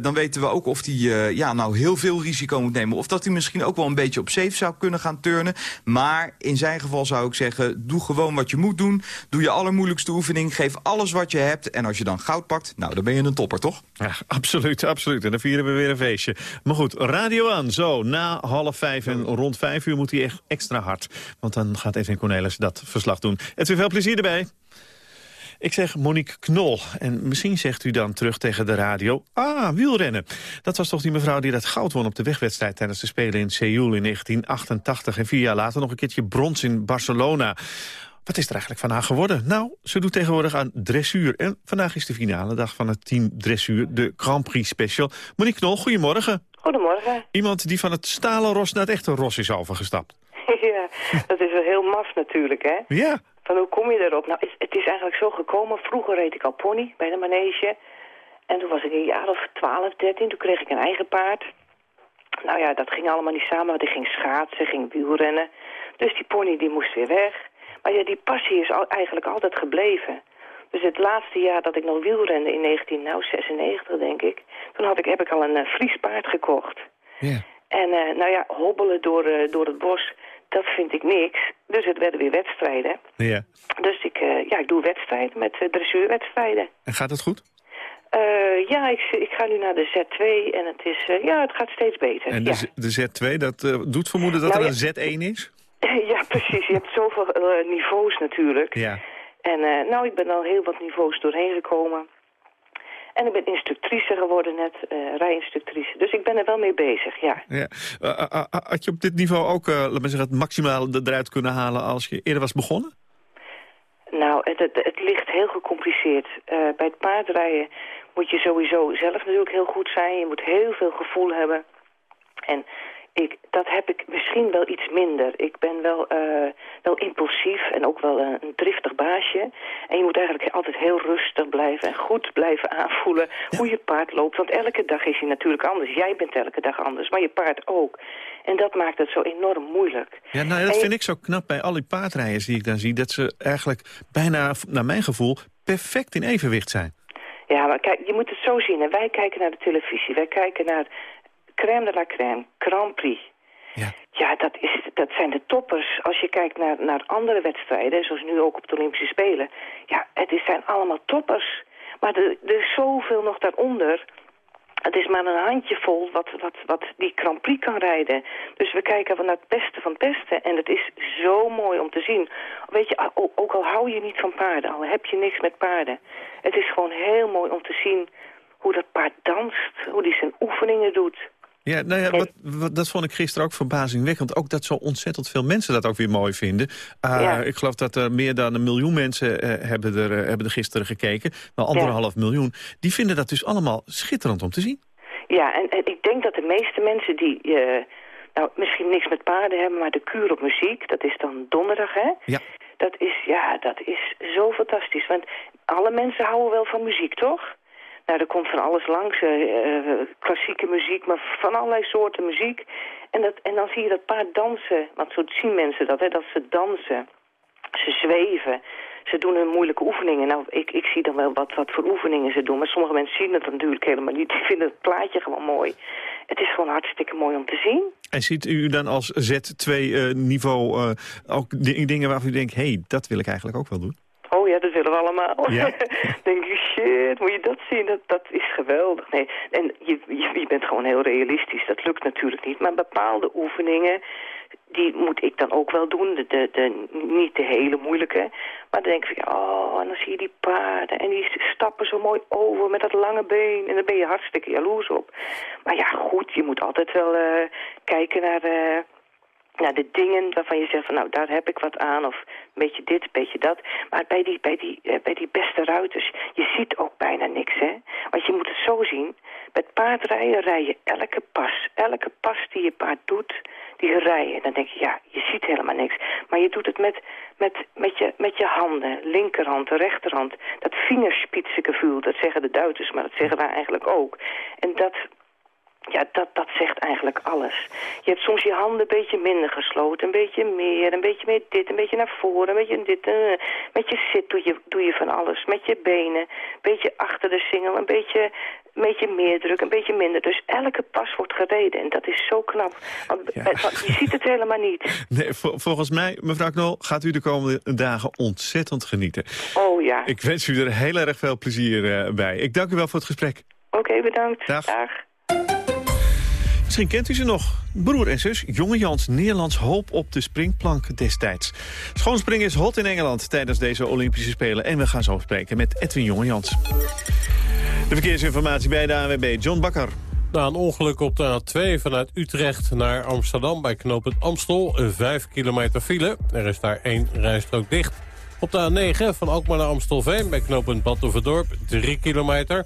dan weten we ook of hij ja, nou heel veel risico moet nemen. Of dat hij misschien ook wel een beetje op safe zou kunnen gaan turnen. Maar in zijn geval zou ik zeggen, doe gewoon wat je moet doen. Doe je allermoeilijkste oefening, geef alles wat je hebt. En als je dan goud pakt, nou, dan ben je een topper, toch? Ja, absoluut, absoluut. En dan vieren we weer een feestje. Maar goed, radio aan. Zo, na half vijf en rond vijf uur moet hij echt extra hard. Want dan gaat Edwin Cornelis dat verslag doen. Edwin, veel plezier erbij. Ik zeg Monique Knol. En misschien zegt u dan terug tegen de radio... ah, wielrennen. Dat was toch die mevrouw die dat goud won op de wegwedstrijd... tijdens de Spelen in Seoul in 1988. En vier jaar later nog een keertje brons in Barcelona. Wat is er eigenlijk van haar geworden? Nou, ze doet tegenwoordig aan dressuur. En vandaag is de finale dag van het team dressuur, de Grand Prix Special. Monique Knol, goedemorgen. Goedemorgen. Iemand die van het stalen ros naar het echte ros is overgestapt. ja, dat is wel heel maf natuurlijk, hè? Ja. Van hoe kom je erop? Nou, het is eigenlijk zo gekomen. Vroeger reed ik al pony bij de manege. En toen was ik een jaar of 12, 13. Toen kreeg ik een eigen paard. Nou ja, dat ging allemaal niet samen, want ik ging schaatsen, ging wielrennen. Dus die pony die moest weer weg. Maar ja, die passie is al, eigenlijk altijd gebleven. Dus het laatste jaar dat ik nog wielrende in 1996, denk ik... toen had ik, heb ik al een uh, Friespaard gekocht. Ja. En uh, nou ja, hobbelen door, uh, door het bos, dat vind ik niks. Dus het werden weer wedstrijden. Ja. Dus ik, uh, ja, ik doe wedstrijden met uh, dressuurwedstrijden. En gaat het goed? Uh, ja, ik, ik ga nu naar de Z2 en het, is, ja, het gaat steeds beter. En de, ja. de Z2, dat doet vermoeden dat nou, er een ja. Z1 is? ja, precies. Je hebt zoveel niveaus natuurlijk. Ja. En nou, ik ben al heel wat niveaus doorheen gekomen. En ik ben instructrice geworden net, uh, rijinstructrice. Dus ik ben er wel mee bezig, ja. ja. Uh, uh, had je op dit niveau ook, laat maar zeggen, het maximaal eruit kunnen halen als je eerder was begonnen? Nou, het, het, het ligt heel gecompliceerd. bij het paardrijden moet je sowieso zelf natuurlijk heel goed zijn. Je moet heel veel gevoel hebben. En ik, dat heb ik misschien wel iets minder. Ik ben wel, eh, wel impulsief en ook wel een, een driftig baasje. En je moet eigenlijk altijd heel rustig blijven en goed blijven aanvoelen hoe je paard loopt. Want elke dag is hij natuurlijk anders. Jij bent elke dag anders, maar je paard ook. En dat maakt het zo enorm moeilijk. Ja, nou, dat vind ik zo knap bij al die paardrijders die ik dan zie... dat ze eigenlijk bijna, naar mijn gevoel, perfect in evenwicht zijn. Ja, maar kijk, je moet het zo zien. En wij kijken naar de televisie. Wij kijken naar crème de la crème, Grand Prix. Ja, ja dat, is, dat zijn de toppers. Als je kijkt naar, naar andere wedstrijden, zoals nu ook op de Olympische Spelen... ja, het is, zijn allemaal toppers. Maar er, er is zoveel nog daaronder... Het is maar een handjevol wat, wat, wat die Grand Prix kan rijden. Dus we kijken van naar het beste van het beste. En het is zo mooi om te zien. Weet je, ook al hou je niet van paarden, al heb je niks met paarden. Het is gewoon heel mooi om te zien hoe dat paard danst, hoe die zijn oefeningen doet. Ja, nou ja, wat, wat, dat vond ik gisteren ook verbazingwekkend. Ook dat zo ontzettend veel mensen dat ook weer mooi vinden. Uh, Ja. Ik geloof dat er meer dan een miljoen mensen eh, hebben, er, eh, hebben er gisteren gekeken. Wel anderhalf miljoen. Die vinden dat dus allemaal schitterend om te zien. Ja, en, en ik denk dat de meeste mensen die... eh, nou, misschien niks met paarden hebben, maar de kuur op muziek... dat is dan donderdag, hè? Ja. Dat is, ja, dat is zo fantastisch. Want alle mensen houden wel van muziek, toch? Nou, er komt van alles langs. eh, eh, klassieke muziek, maar van allerlei soorten muziek. En, dat, en dan zie je dat paard dansen. Want zo zien mensen dat, hè? Dat ze dansen. Ze zweven. Ze doen hun moeilijke oefeningen. Nou, ik, ik zie dan wel wat, wat voor oefeningen ze doen. Maar sommige mensen zien het natuurlijk helemaal niet. Die vinden het plaatje gewoon mooi. Het is gewoon hartstikke mooi om te zien. En ziet u dan als Z2-niveau eh, ook di- dingen waarvan u denkt... hé, hey, dat wil ik eigenlijk ook wel doen? Oh ja, dat willen we allemaal. Ja. denk je, shit, moet je dat zien? Dat, dat is geweldig. Nee, en je, je, je bent gewoon heel realistisch. Dat lukt natuurlijk niet. Maar bepaalde oefeningen, die moet ik dan ook wel doen. De, de, de, niet de hele moeilijke. Maar dan denk ik, van, oh, en dan zie je die paarden. En die stappen zo mooi over met dat lange been. En daar ben je hartstikke jaloers op. Maar ja, goed, je moet altijd wel eh, kijken naar... eh, naar de dingen waarvan je zegt van nou daar heb ik wat aan of een beetje dit, een beetje dat. Maar bij die, bij die, eh, bij die beste ruiters, je ziet ook bijna niks hè. Want je moet het zo zien, met paardrijden rij je elke pas. Elke pas die je paard doet, die rij je. Dan denk je ja, je ziet helemaal niks. Maar je doet het met, met, met, je, met je handen, linkerhand, rechterhand. Dat vingerspitsengevoel, dat zeggen de Duitsers, maar dat zeggen wij eigenlijk ook. En dat, ja, dat, dat zegt eigenlijk alles. Je hebt soms je handen een beetje minder gesloten, een beetje meer, een beetje meer dit, een beetje naar voren, een beetje dit. eh. met je zit doe je, doe je van alles. Met je benen, een beetje achter de singel, een beetje, een beetje meer druk, een beetje minder. Dus elke pas wordt gereden en dat is zo knap. Want, eh, want je ziet het helemaal niet. Nee, vol- volgens mij, mevrouw Knol, gaat u de komende dagen ontzettend genieten. Oh ja. Ik wens u er heel erg veel plezier eh, bij. Ik dank u wel voor het gesprek. Oké, bedankt. Dag. Dag. Misschien kent u ze nog. Broer en zus, jonge Jans, Nederlands hoop op de springplank destijds. Schoonspringen is hot in Engeland tijdens deze Olympische Spelen. En we gaan zo spreken met Edwin Jonge Jans. De verkeersinformatie bij de ANWB, John Bakker. Na een ongeluk op de A2 vanuit Utrecht naar Amsterdam bij knooppunt Amstel, een 5 kilometer file. Er is daar één rijstrook dicht. Op de A9 van Alkmaar naar Amstelveen bij knooppunt Badhoevedorp, 3 kilometer.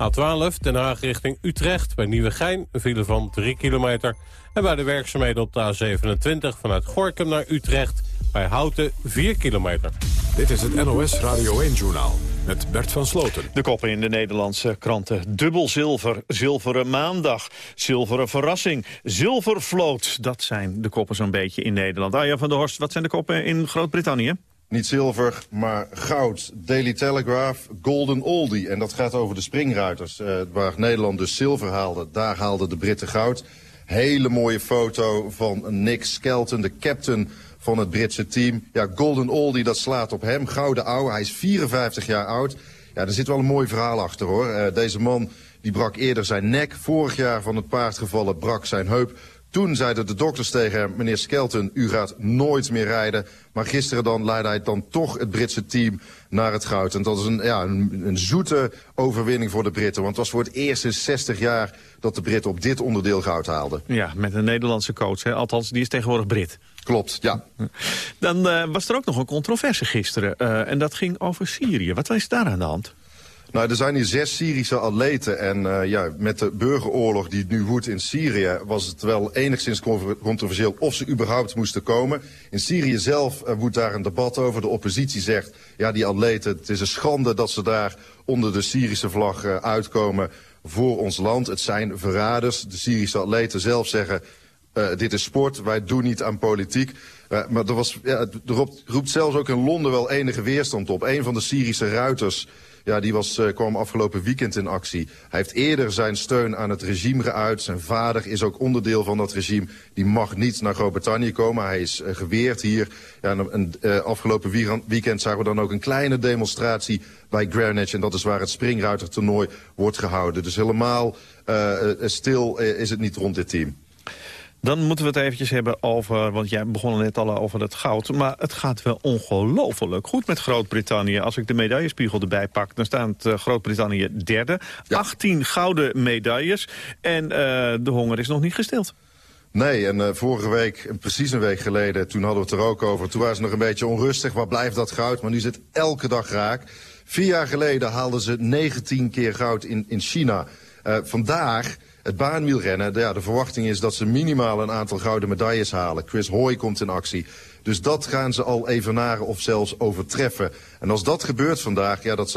A12 Den Haag richting Utrecht bij Nieuwegein, een file van 3 kilometer. En bij de werkzaamheden op de A27 vanuit Gorkum naar Utrecht bij Houten 4 kilometer. Dit is het NOS Radio 1-journaal met Bert van Sloten. De koppen in de Nederlandse kranten. Dubbel zilver, zilveren maandag, zilveren verrassing, zilvervloot. Dat zijn de koppen zo'n beetje in Nederland. Arjan van der Horst, wat zijn de koppen in Groot-Brittannië? Niet zilver, maar goud. Daily Telegraph, Golden Oldie. En dat gaat over de springruiters. eh, waar Nederland dus zilver haalde, daar haalden de Britten goud. Hele mooie foto van Nick Skelton, de captain van het Britse team. Ja, Golden Oldie, dat slaat op hem. Gouden ouwe, hij is 54 jaar oud. Ja, er zit wel een mooi verhaal achter, hoor. Eh, deze man die brak eerder zijn nek. Vorig jaar van het paard gevallen brak zijn heup. Toen zeiden de dokters tegen hem, meneer Skelton, u gaat nooit meer rijden. Maar gisteren dan leidde hij dan toch het Britse team naar het goud. En dat is een, ja, een, een zoete overwinning voor de Britten. Want het was voor het eerst in 60 jaar dat de Britten op dit onderdeel goud haalden. Ja, met een Nederlandse coach. Hè? Althans, die is tegenwoordig Brit. Klopt, ja. Dan eh, was er ook nog een controverse gisteren. eh, en dat ging over Syrië. Wat is daar aan de hand? Nou, er zijn hier zes Syrische atleten. En uh, ja, met de burgeroorlog die nu woedt in Syrië... was het wel enigszins controversieel of ze überhaupt moesten komen. In Syrië zelf uh, woedt daar een debat over. De oppositie zegt, ja, die atleten, het is een schande dat ze daar onder de Syrische vlag uh, uitkomen voor ons land. Het zijn verraders. De Syrische atleten zelf zeggen, dit is sport, wij doen niet aan politiek. maar er, was, ja, roept zelfs ook in Londen wel enige weerstand op. Een van de Syrische ruiters ja, die was, uh, kwam afgelopen weekend in actie. Hij heeft eerder zijn steun aan het regime geuit. Zijn vader is ook onderdeel van dat regime. Die mag niet naar Groot-Brittannië komen. Hij is uh, geweerd hier. Ja, en, uh, afgelopen weekend zagen we dan ook een kleine demonstratie bij Greenwich. En dat is waar het springruitertoernooi wordt gehouden. Dus helemaal stil is het niet rond dit team. Dan moeten we het eventjes hebben over, want jij begon net al over het goud... maar het gaat wel ongelooflijk goed met Groot-Brittannië. Als ik de medaillespiegel erbij pak, dan staat uh, Groot-Brittannië derde. 18 gouden medailles en uh, de honger is nog niet gestild. Nee, en uh, vorige week, precies een week geleden, toen hadden we het er ook over. Toen waren ze nog een beetje onrustig, waar blijft dat goud? Maar nu zit elke dag raak. Vier jaar geleden haalden ze 19 keer goud in, in China. vandaag het baanwielrennen, de, ja, de verwachting is dat ze minimaal een aantal gouden medailles halen. Chris Hoy komt in actie. Dus dat gaan ze al evenaren of zelfs overtreffen. En als dat gebeurt vandaag, ja, dat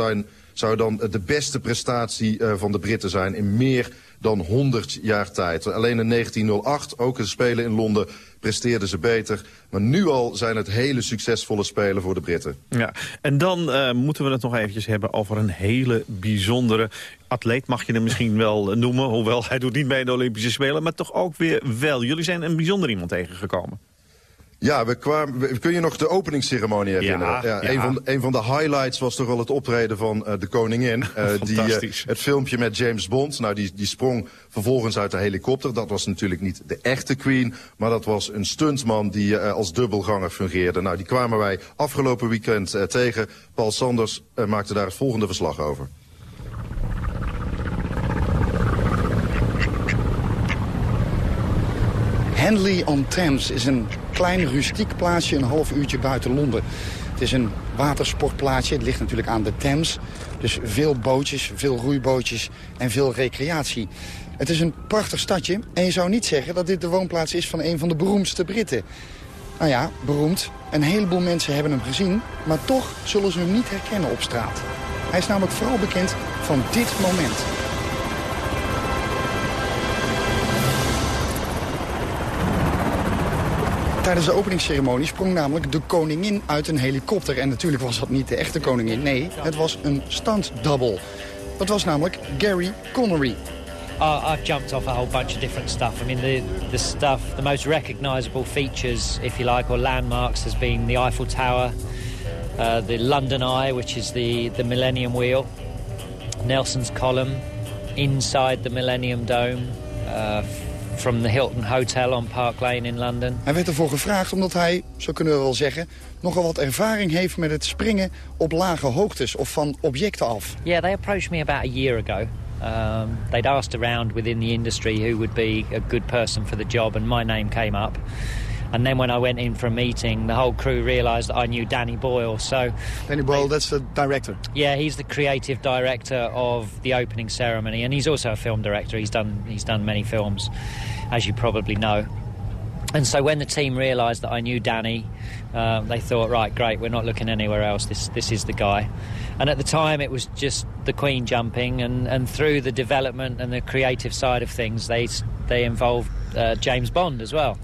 zou dan de beste prestatie uh, van de Britten zijn in meer dan 100 jaar tijd. Alleen in 1908, ook een spelen in Londen, presteerden ze beter. Maar nu al zijn het hele succesvolle spelen voor de Britten. Ja, en dan uh, moeten we het nog eventjes hebben over een hele bijzondere atleet. Mag je hem misschien wel noemen, hoewel hij doet niet mee in de Olympische Spelen. Maar toch ook weer wel. Jullie zijn een bijzonder iemand tegengekomen. Ja, we kwamen, kun je nog de openingsceremonie herinneren? Ja, ja, Een, van, een van de highlights was toch wel het optreden van uh, de koningin. Uh, die, uh, het filmpje met James Bond. Nou, die, die sprong vervolgens uit de helikopter. Dat was natuurlijk niet de echte queen. Maar dat was een stuntman die als dubbelganger fungeerde. Nou, die kwamen wij afgelopen weekend tegen. Paul Sanders maakte daar het volgende verslag over. Henley-on-Thames is een klein rustiek plaatsje een half uurtje buiten Londen. Het is een watersportplaatsje, het ligt natuurlijk aan de Thames. Dus veel bootjes, veel roeibootjes en veel recreatie. Het is een prachtig stadje en je zou niet zeggen dat dit de woonplaats is van een van de beroemdste Britten. Nou ja, beroemd. Een heleboel mensen hebben hem gezien, maar toch zullen ze hem niet herkennen op straat. Hij is namelijk vooral bekend van dit moment. Tijdens de openingsceremonie sprong namelijk de koningin uit een helikopter. En natuurlijk was dat niet de echte koningin. Nee, het was een stunt-double. Dat was namelijk Gary Connery. Uh, I've jumped off a whole bunch of different stuff. I mean, the, the stuff, the most recognizable features, if you like, or landmarks has been the Eiffel Tower, uh, the London Eye, which is the, the Millennium Wheel, Nelson's Column, inside the Millennium Dome, uh, from the Hilton Hotel on Park Lane in London. Hij werd ervoor gevraagd omdat hij, zo kunnen we wel zeggen... nogal wat ervaring heeft met het springen op lage hoogtes of van objecten af. Yeah, they approached me about a year ago. Um, they'd asked around within the industry who would be a good person for the job, and my name came up. And then when I went in for a meeting, the whole crew realised that I knew Danny Boyle. So Danny Boyle, that's the director. Yeah, he's the creative director of the opening ceremony, and he's also a film director. He's done he's done many films, as you probably know. And so when the team realised that I knew Danny, uh, they thought, right, great, we're not looking anywhere else. This this is the guy. And at the time, it was just the Queen jumping, and, and through the development and the creative side of things, they they involved uh, James Bond as well.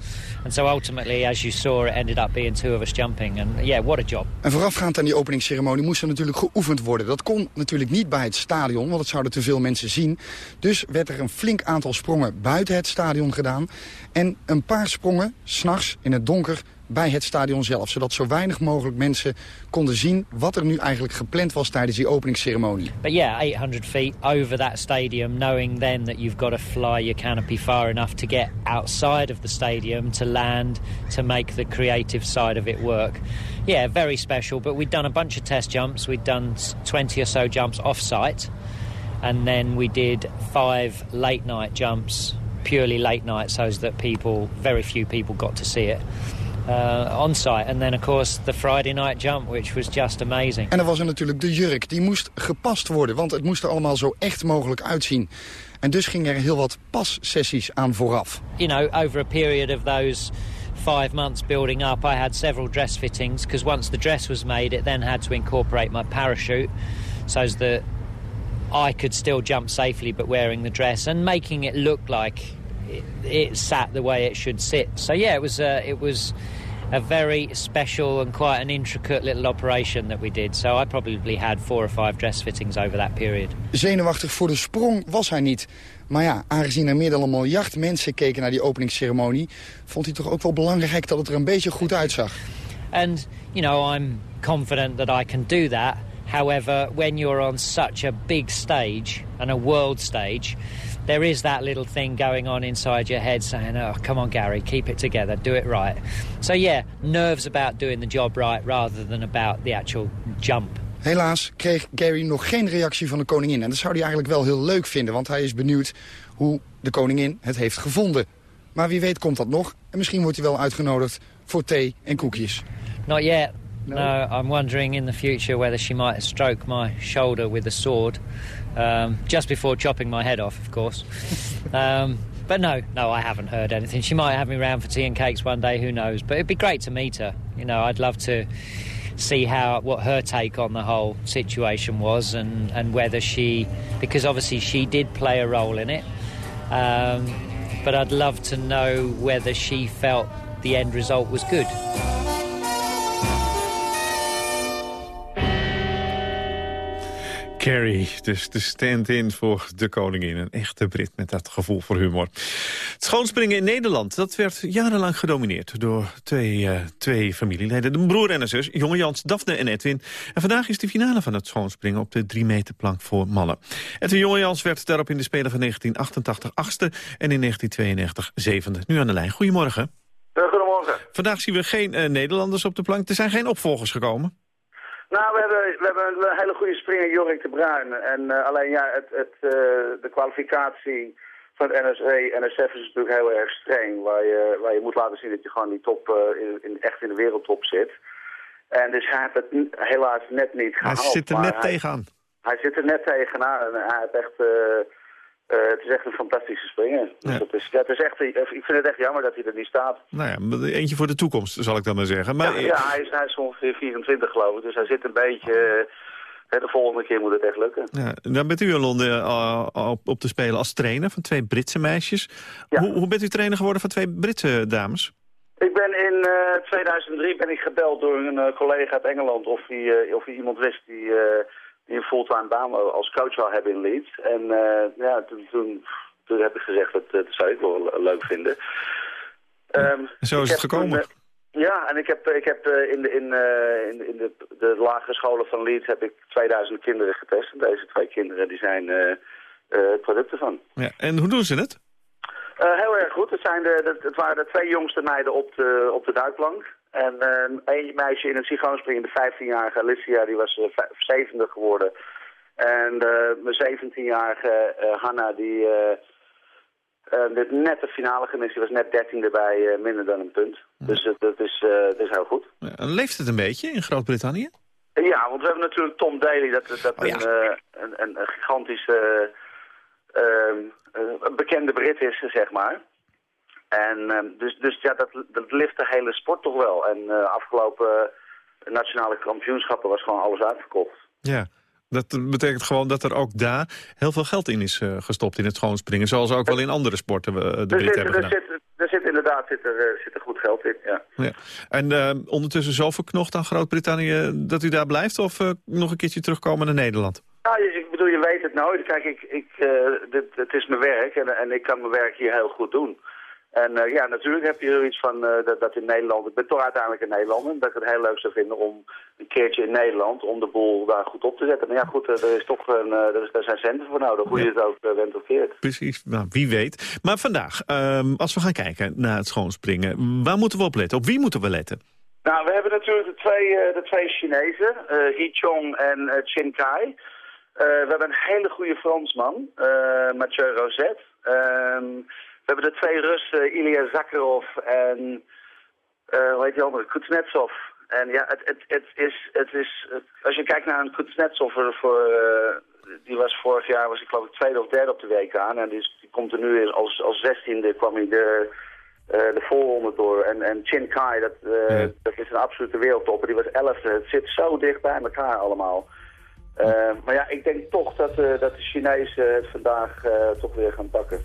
And so ultimately, as you saw, it ended up being two of us jumping. And yeah, what a job. En voorafgaand aan die openingsceremonie moest er natuurlijk geoefend worden. Dat kon natuurlijk niet bij het stadion, want het zouden te veel mensen zien. Dus werd er een flink aantal sprongen buiten het stadion gedaan. En een paar sprongen, s'nachts in het donker, bij het stadion zelf. Zodat zo weinig mogelijk mensen konden zien wat er nu eigenlijk gepland was tijdens die openingsceremonie. But yeah, 800 feet over that stadium, knowing then that you've got to fly your canopy far enough to get outside of the stadium, to land, to make the creative side of it work. Yeah, very special, but we'd done a bunch of test jumps. We'd done 20 or so jumps off-site. And then we did five late night jumps, purely late night, so that people, very few people got to see it. Uh, on site. And then, of course, the Friday night jump, which was just amazing. En dan was er natuurlijk de jurk. Die moest gepast worden, want het moest er allemaal zo echt mogelijk uitzien. En dus gingen er heel wat passessies aan vooraf. You know, over a period of those five months building up, I had several dress fittings because once the dress was made, it then had to incorporate my parachute so that I could still jump safely but wearing the dress and making it look like it, it sat the way it should sit. So yeah, it was uh, it was a very special and quite an intricate little operation that we did. So I probably had four or five dress fittings over that period. Zenuwachtig voor de sprong was hij niet. Maar ja, aangezien er meer dan een miljard mensen keken naar die openingsceremonie... vond hij toch ook wel belangrijk dat het er een beetje goed uitzag. And, you know, I'm confident that I can do that. However, when you're on such a big stage, and a world stage... there is that little thing going on inside your head saying, oh, come on, Gary, keep it together, do it right. So yeah, nerves about doing the job right rather than about the actual jump. Helaas kreeg Gary nog geen reactie van de koningin. En dat zou hij eigenlijk wel heel leuk vinden, want hij is benieuwd hoe de koningin het heeft gevonden. Maar wie weet komt dat nog. En misschien wordt hij wel uitgenodigd voor thee en koekjes. Not yet. No, I'm wondering in the future whether she might stroke my shoulder with a sword. Um, just before chopping my head off, of course. Um, but no, no, I haven't heard anything. She might have me round for tea and cakes one day, who knows? But it'd be great to meet her. You know, I'd love to see how what her take on the whole situation was and, and whether she because obviously she did play a role in it. Um, but I'd love to know whether she felt the end result was good. Carrie, dus de stand-in voor de koningin. Een echte Brit met dat gevoel voor humor. Het schoonspringen in Nederland, dat werd jarenlang gedomineerd... door twee, uh, twee familieleden, de broer en een zus, jonge Jans, Daphne en Edwin. En vandaag is de finale van het schoonspringen op de drie meter plank voor mannen. Edwin Jongejans werd daarop in de Spelen van 1988 achtste... en in 1992 zevende. Nu aan de lijn. Goedemorgen. Goedemorgen. Vandaag zien we geen uh, Nederlanders op de plank. Er zijn geen opvolgers gekomen. Nou, we hebben, we hebben een hele goede springer, Jorik de Bruin. En uh, alleen ja, het, het, uh, de kwalificatie van het NSC, NSF is natuurlijk heel erg streng. Waar je, waar je moet laten zien dat je gewoon die top, uh, in, in, echt in de wereldtop zit. En dus hij heeft het helaas net niet gehaald. Hij zit er net hij, tegenaan. Hij zit er net tegenaan en hij heeft echt... Uh, het is echt een fantastische springer. Dus dat is, dat is echt, ik vind het echt jammer dat hij er niet staat. Nou ja, eentje voor de toekomst, zal ik dan maar zeggen. Maar, ja, ja hij, is, hij is ongeveer 24 geloof ik, dus hij zit een beetje... Uh, de volgende keer moet het echt lukken. Ja, dan bent u in Londen uh, op, op te spelen als trainer van twee Britse meisjes. Ja. Hoe, hoe bent u trainer geworden van twee Britse dames? Ik ben in 2003 ben ik gebeld door een collega uit Engeland of hij, of hij iemand wist die die een fulltime baan als coach wil hebben in Leeds. En uh, ja, toen, toen, toen, heb ik gezegd, dat, dat zou ik wel leuk vinden. Um, zo is het gekomen. Toen, uh, ja, en ik heb, ik heb uh, in, de, in, in, in de, de lagere scholen van Leeds heb ik 2000 kinderen getest. En deze twee kinderen die zijn producten van. Ja, en hoe doen ze het? heel erg goed. Het, zijn de, het waren de twee jongste meiden op de, op de duikplank. En uh, een meisje in het sigoonspringen, de 15-jarige Alicia, die was uh, zevende geworden. En uh, mijn 17-jarige Hanna, die dit net de finale gemist, die was net dertiende bij minder dan een punt. Dus dat is, dat is heel goed. leeft het een beetje in Groot-Brittannië? Ja, want we hebben natuurlijk Tom Daly, dat, dat oh, ja. een, een, een, gigantische bekende Brit is, zeg maar. En uh, dus, dus ja, dat, dat lift de hele sport toch wel. En uh, afgelopen nationale kampioenschappen was gewoon alles uitverkocht. Ja, dat betekent gewoon dat er ook daar heel veel geld in is uh, gestopt in het schoonspringen. Zoals ook wel in andere sporten we de Britten hebben er. Zit, er zit inderdaad zit er, zit er goed geld in, ja. ja. En ondertussen zo verknocht aan Groot-Brittannië dat u daar blijft? Of nog een keertje terugkomen naar Nederland? Nou, ik bedoel, je weet het nooit. Kijk, ik, ik, dit, het is mijn werk en, en ik kan mijn werk hier heel goed doen. En uh, ja, natuurlijk heb je zoiets van uh, dat, dat, in Nederland, ik ben toch uiteindelijk een Nederlander, dat ik het heel leuk zou vinden om een keertje in Nederland, om de boel daar goed op te zetten. Maar ja goed, uh, er, is toch een, er, is, er zijn centen voor nodig, hoe ja. je het ook bent of keert. Precies, nou, wie weet. Maar vandaag, ehm, als we gaan kijken naar het schoonspringen, waar moeten we op letten? Op wie moeten we letten? Nou, we hebben natuurlijk de twee, de twee Chinezen, He Chong en Chin Kai. we hebben een hele goede Fransman, Mathieu Rosette. We hebben de twee Russen, Ilya Zakharov en eh, hoe heet die andere, Kuznetsov. En ja, het, het, het is, het is als je kijkt naar een Kuznetsov, voor, voor, eh, die was vorig jaar, was ik geloof ik tweede of derde op de week aan. En die, die komt er nu als, als zestiende, kwam hij de, uh, de voorronde door. En, en Chin Kai, dat, uh, dat is een absolute wereldtopper. Die was elfde. Het zit zo dicht bij elkaar allemaal. Uh, maar ja, ik denk toch dat, dat de Chinezen het vandaag toch weer gaan pakken.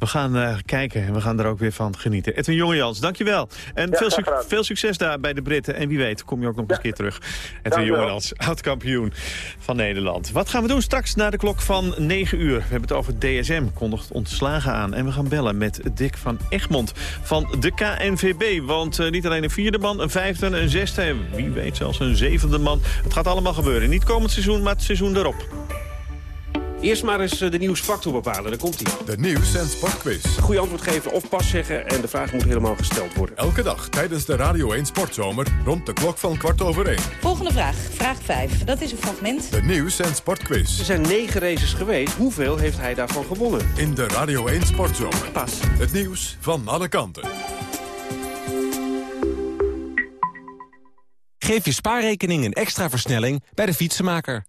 We gaan uh, kijken en we gaan er ook weer van genieten. Edwin Jongejans, dankjewel. En ja, veel, veel, succes daar bij de Britten. En wie weet kom je ook nog eens een keer terug. Edwin Jongejans, oud-kampioen van Nederland. Wat gaan we doen straks na de klok van 9 uur? We hebben het over DSM, kondigt ontslagen aan. En we gaan bellen met Dick van Egmond van de KNVB. Want uh, niet alleen een vierde man, een vijfde, een zesde... en wie weet zelfs een zevende man. Het gaat allemaal gebeuren. Niet komend seizoen, maar het seizoen erop. Eerst maar eens de nieuwsfactor bepalen, daar komt hij. De nieuws- en sportquiz. Goeie antwoord geven of pas zeggen en de vraag moet helemaal gesteld worden. Elke dag tijdens de Radio 1 Sportzomer rond de klok van kwart over één. Volgende vraag, vraag 5. Dat is een fragment. De nieuws- en sportquiz. Er zijn negen races geweest. Hoeveel heeft hij daarvan gewonnen? In de Radio 1 Sportzomer. Pas. Het nieuws van alle kanten. Geef je spaarrekening een extra versnelling bij de fietsenmaker.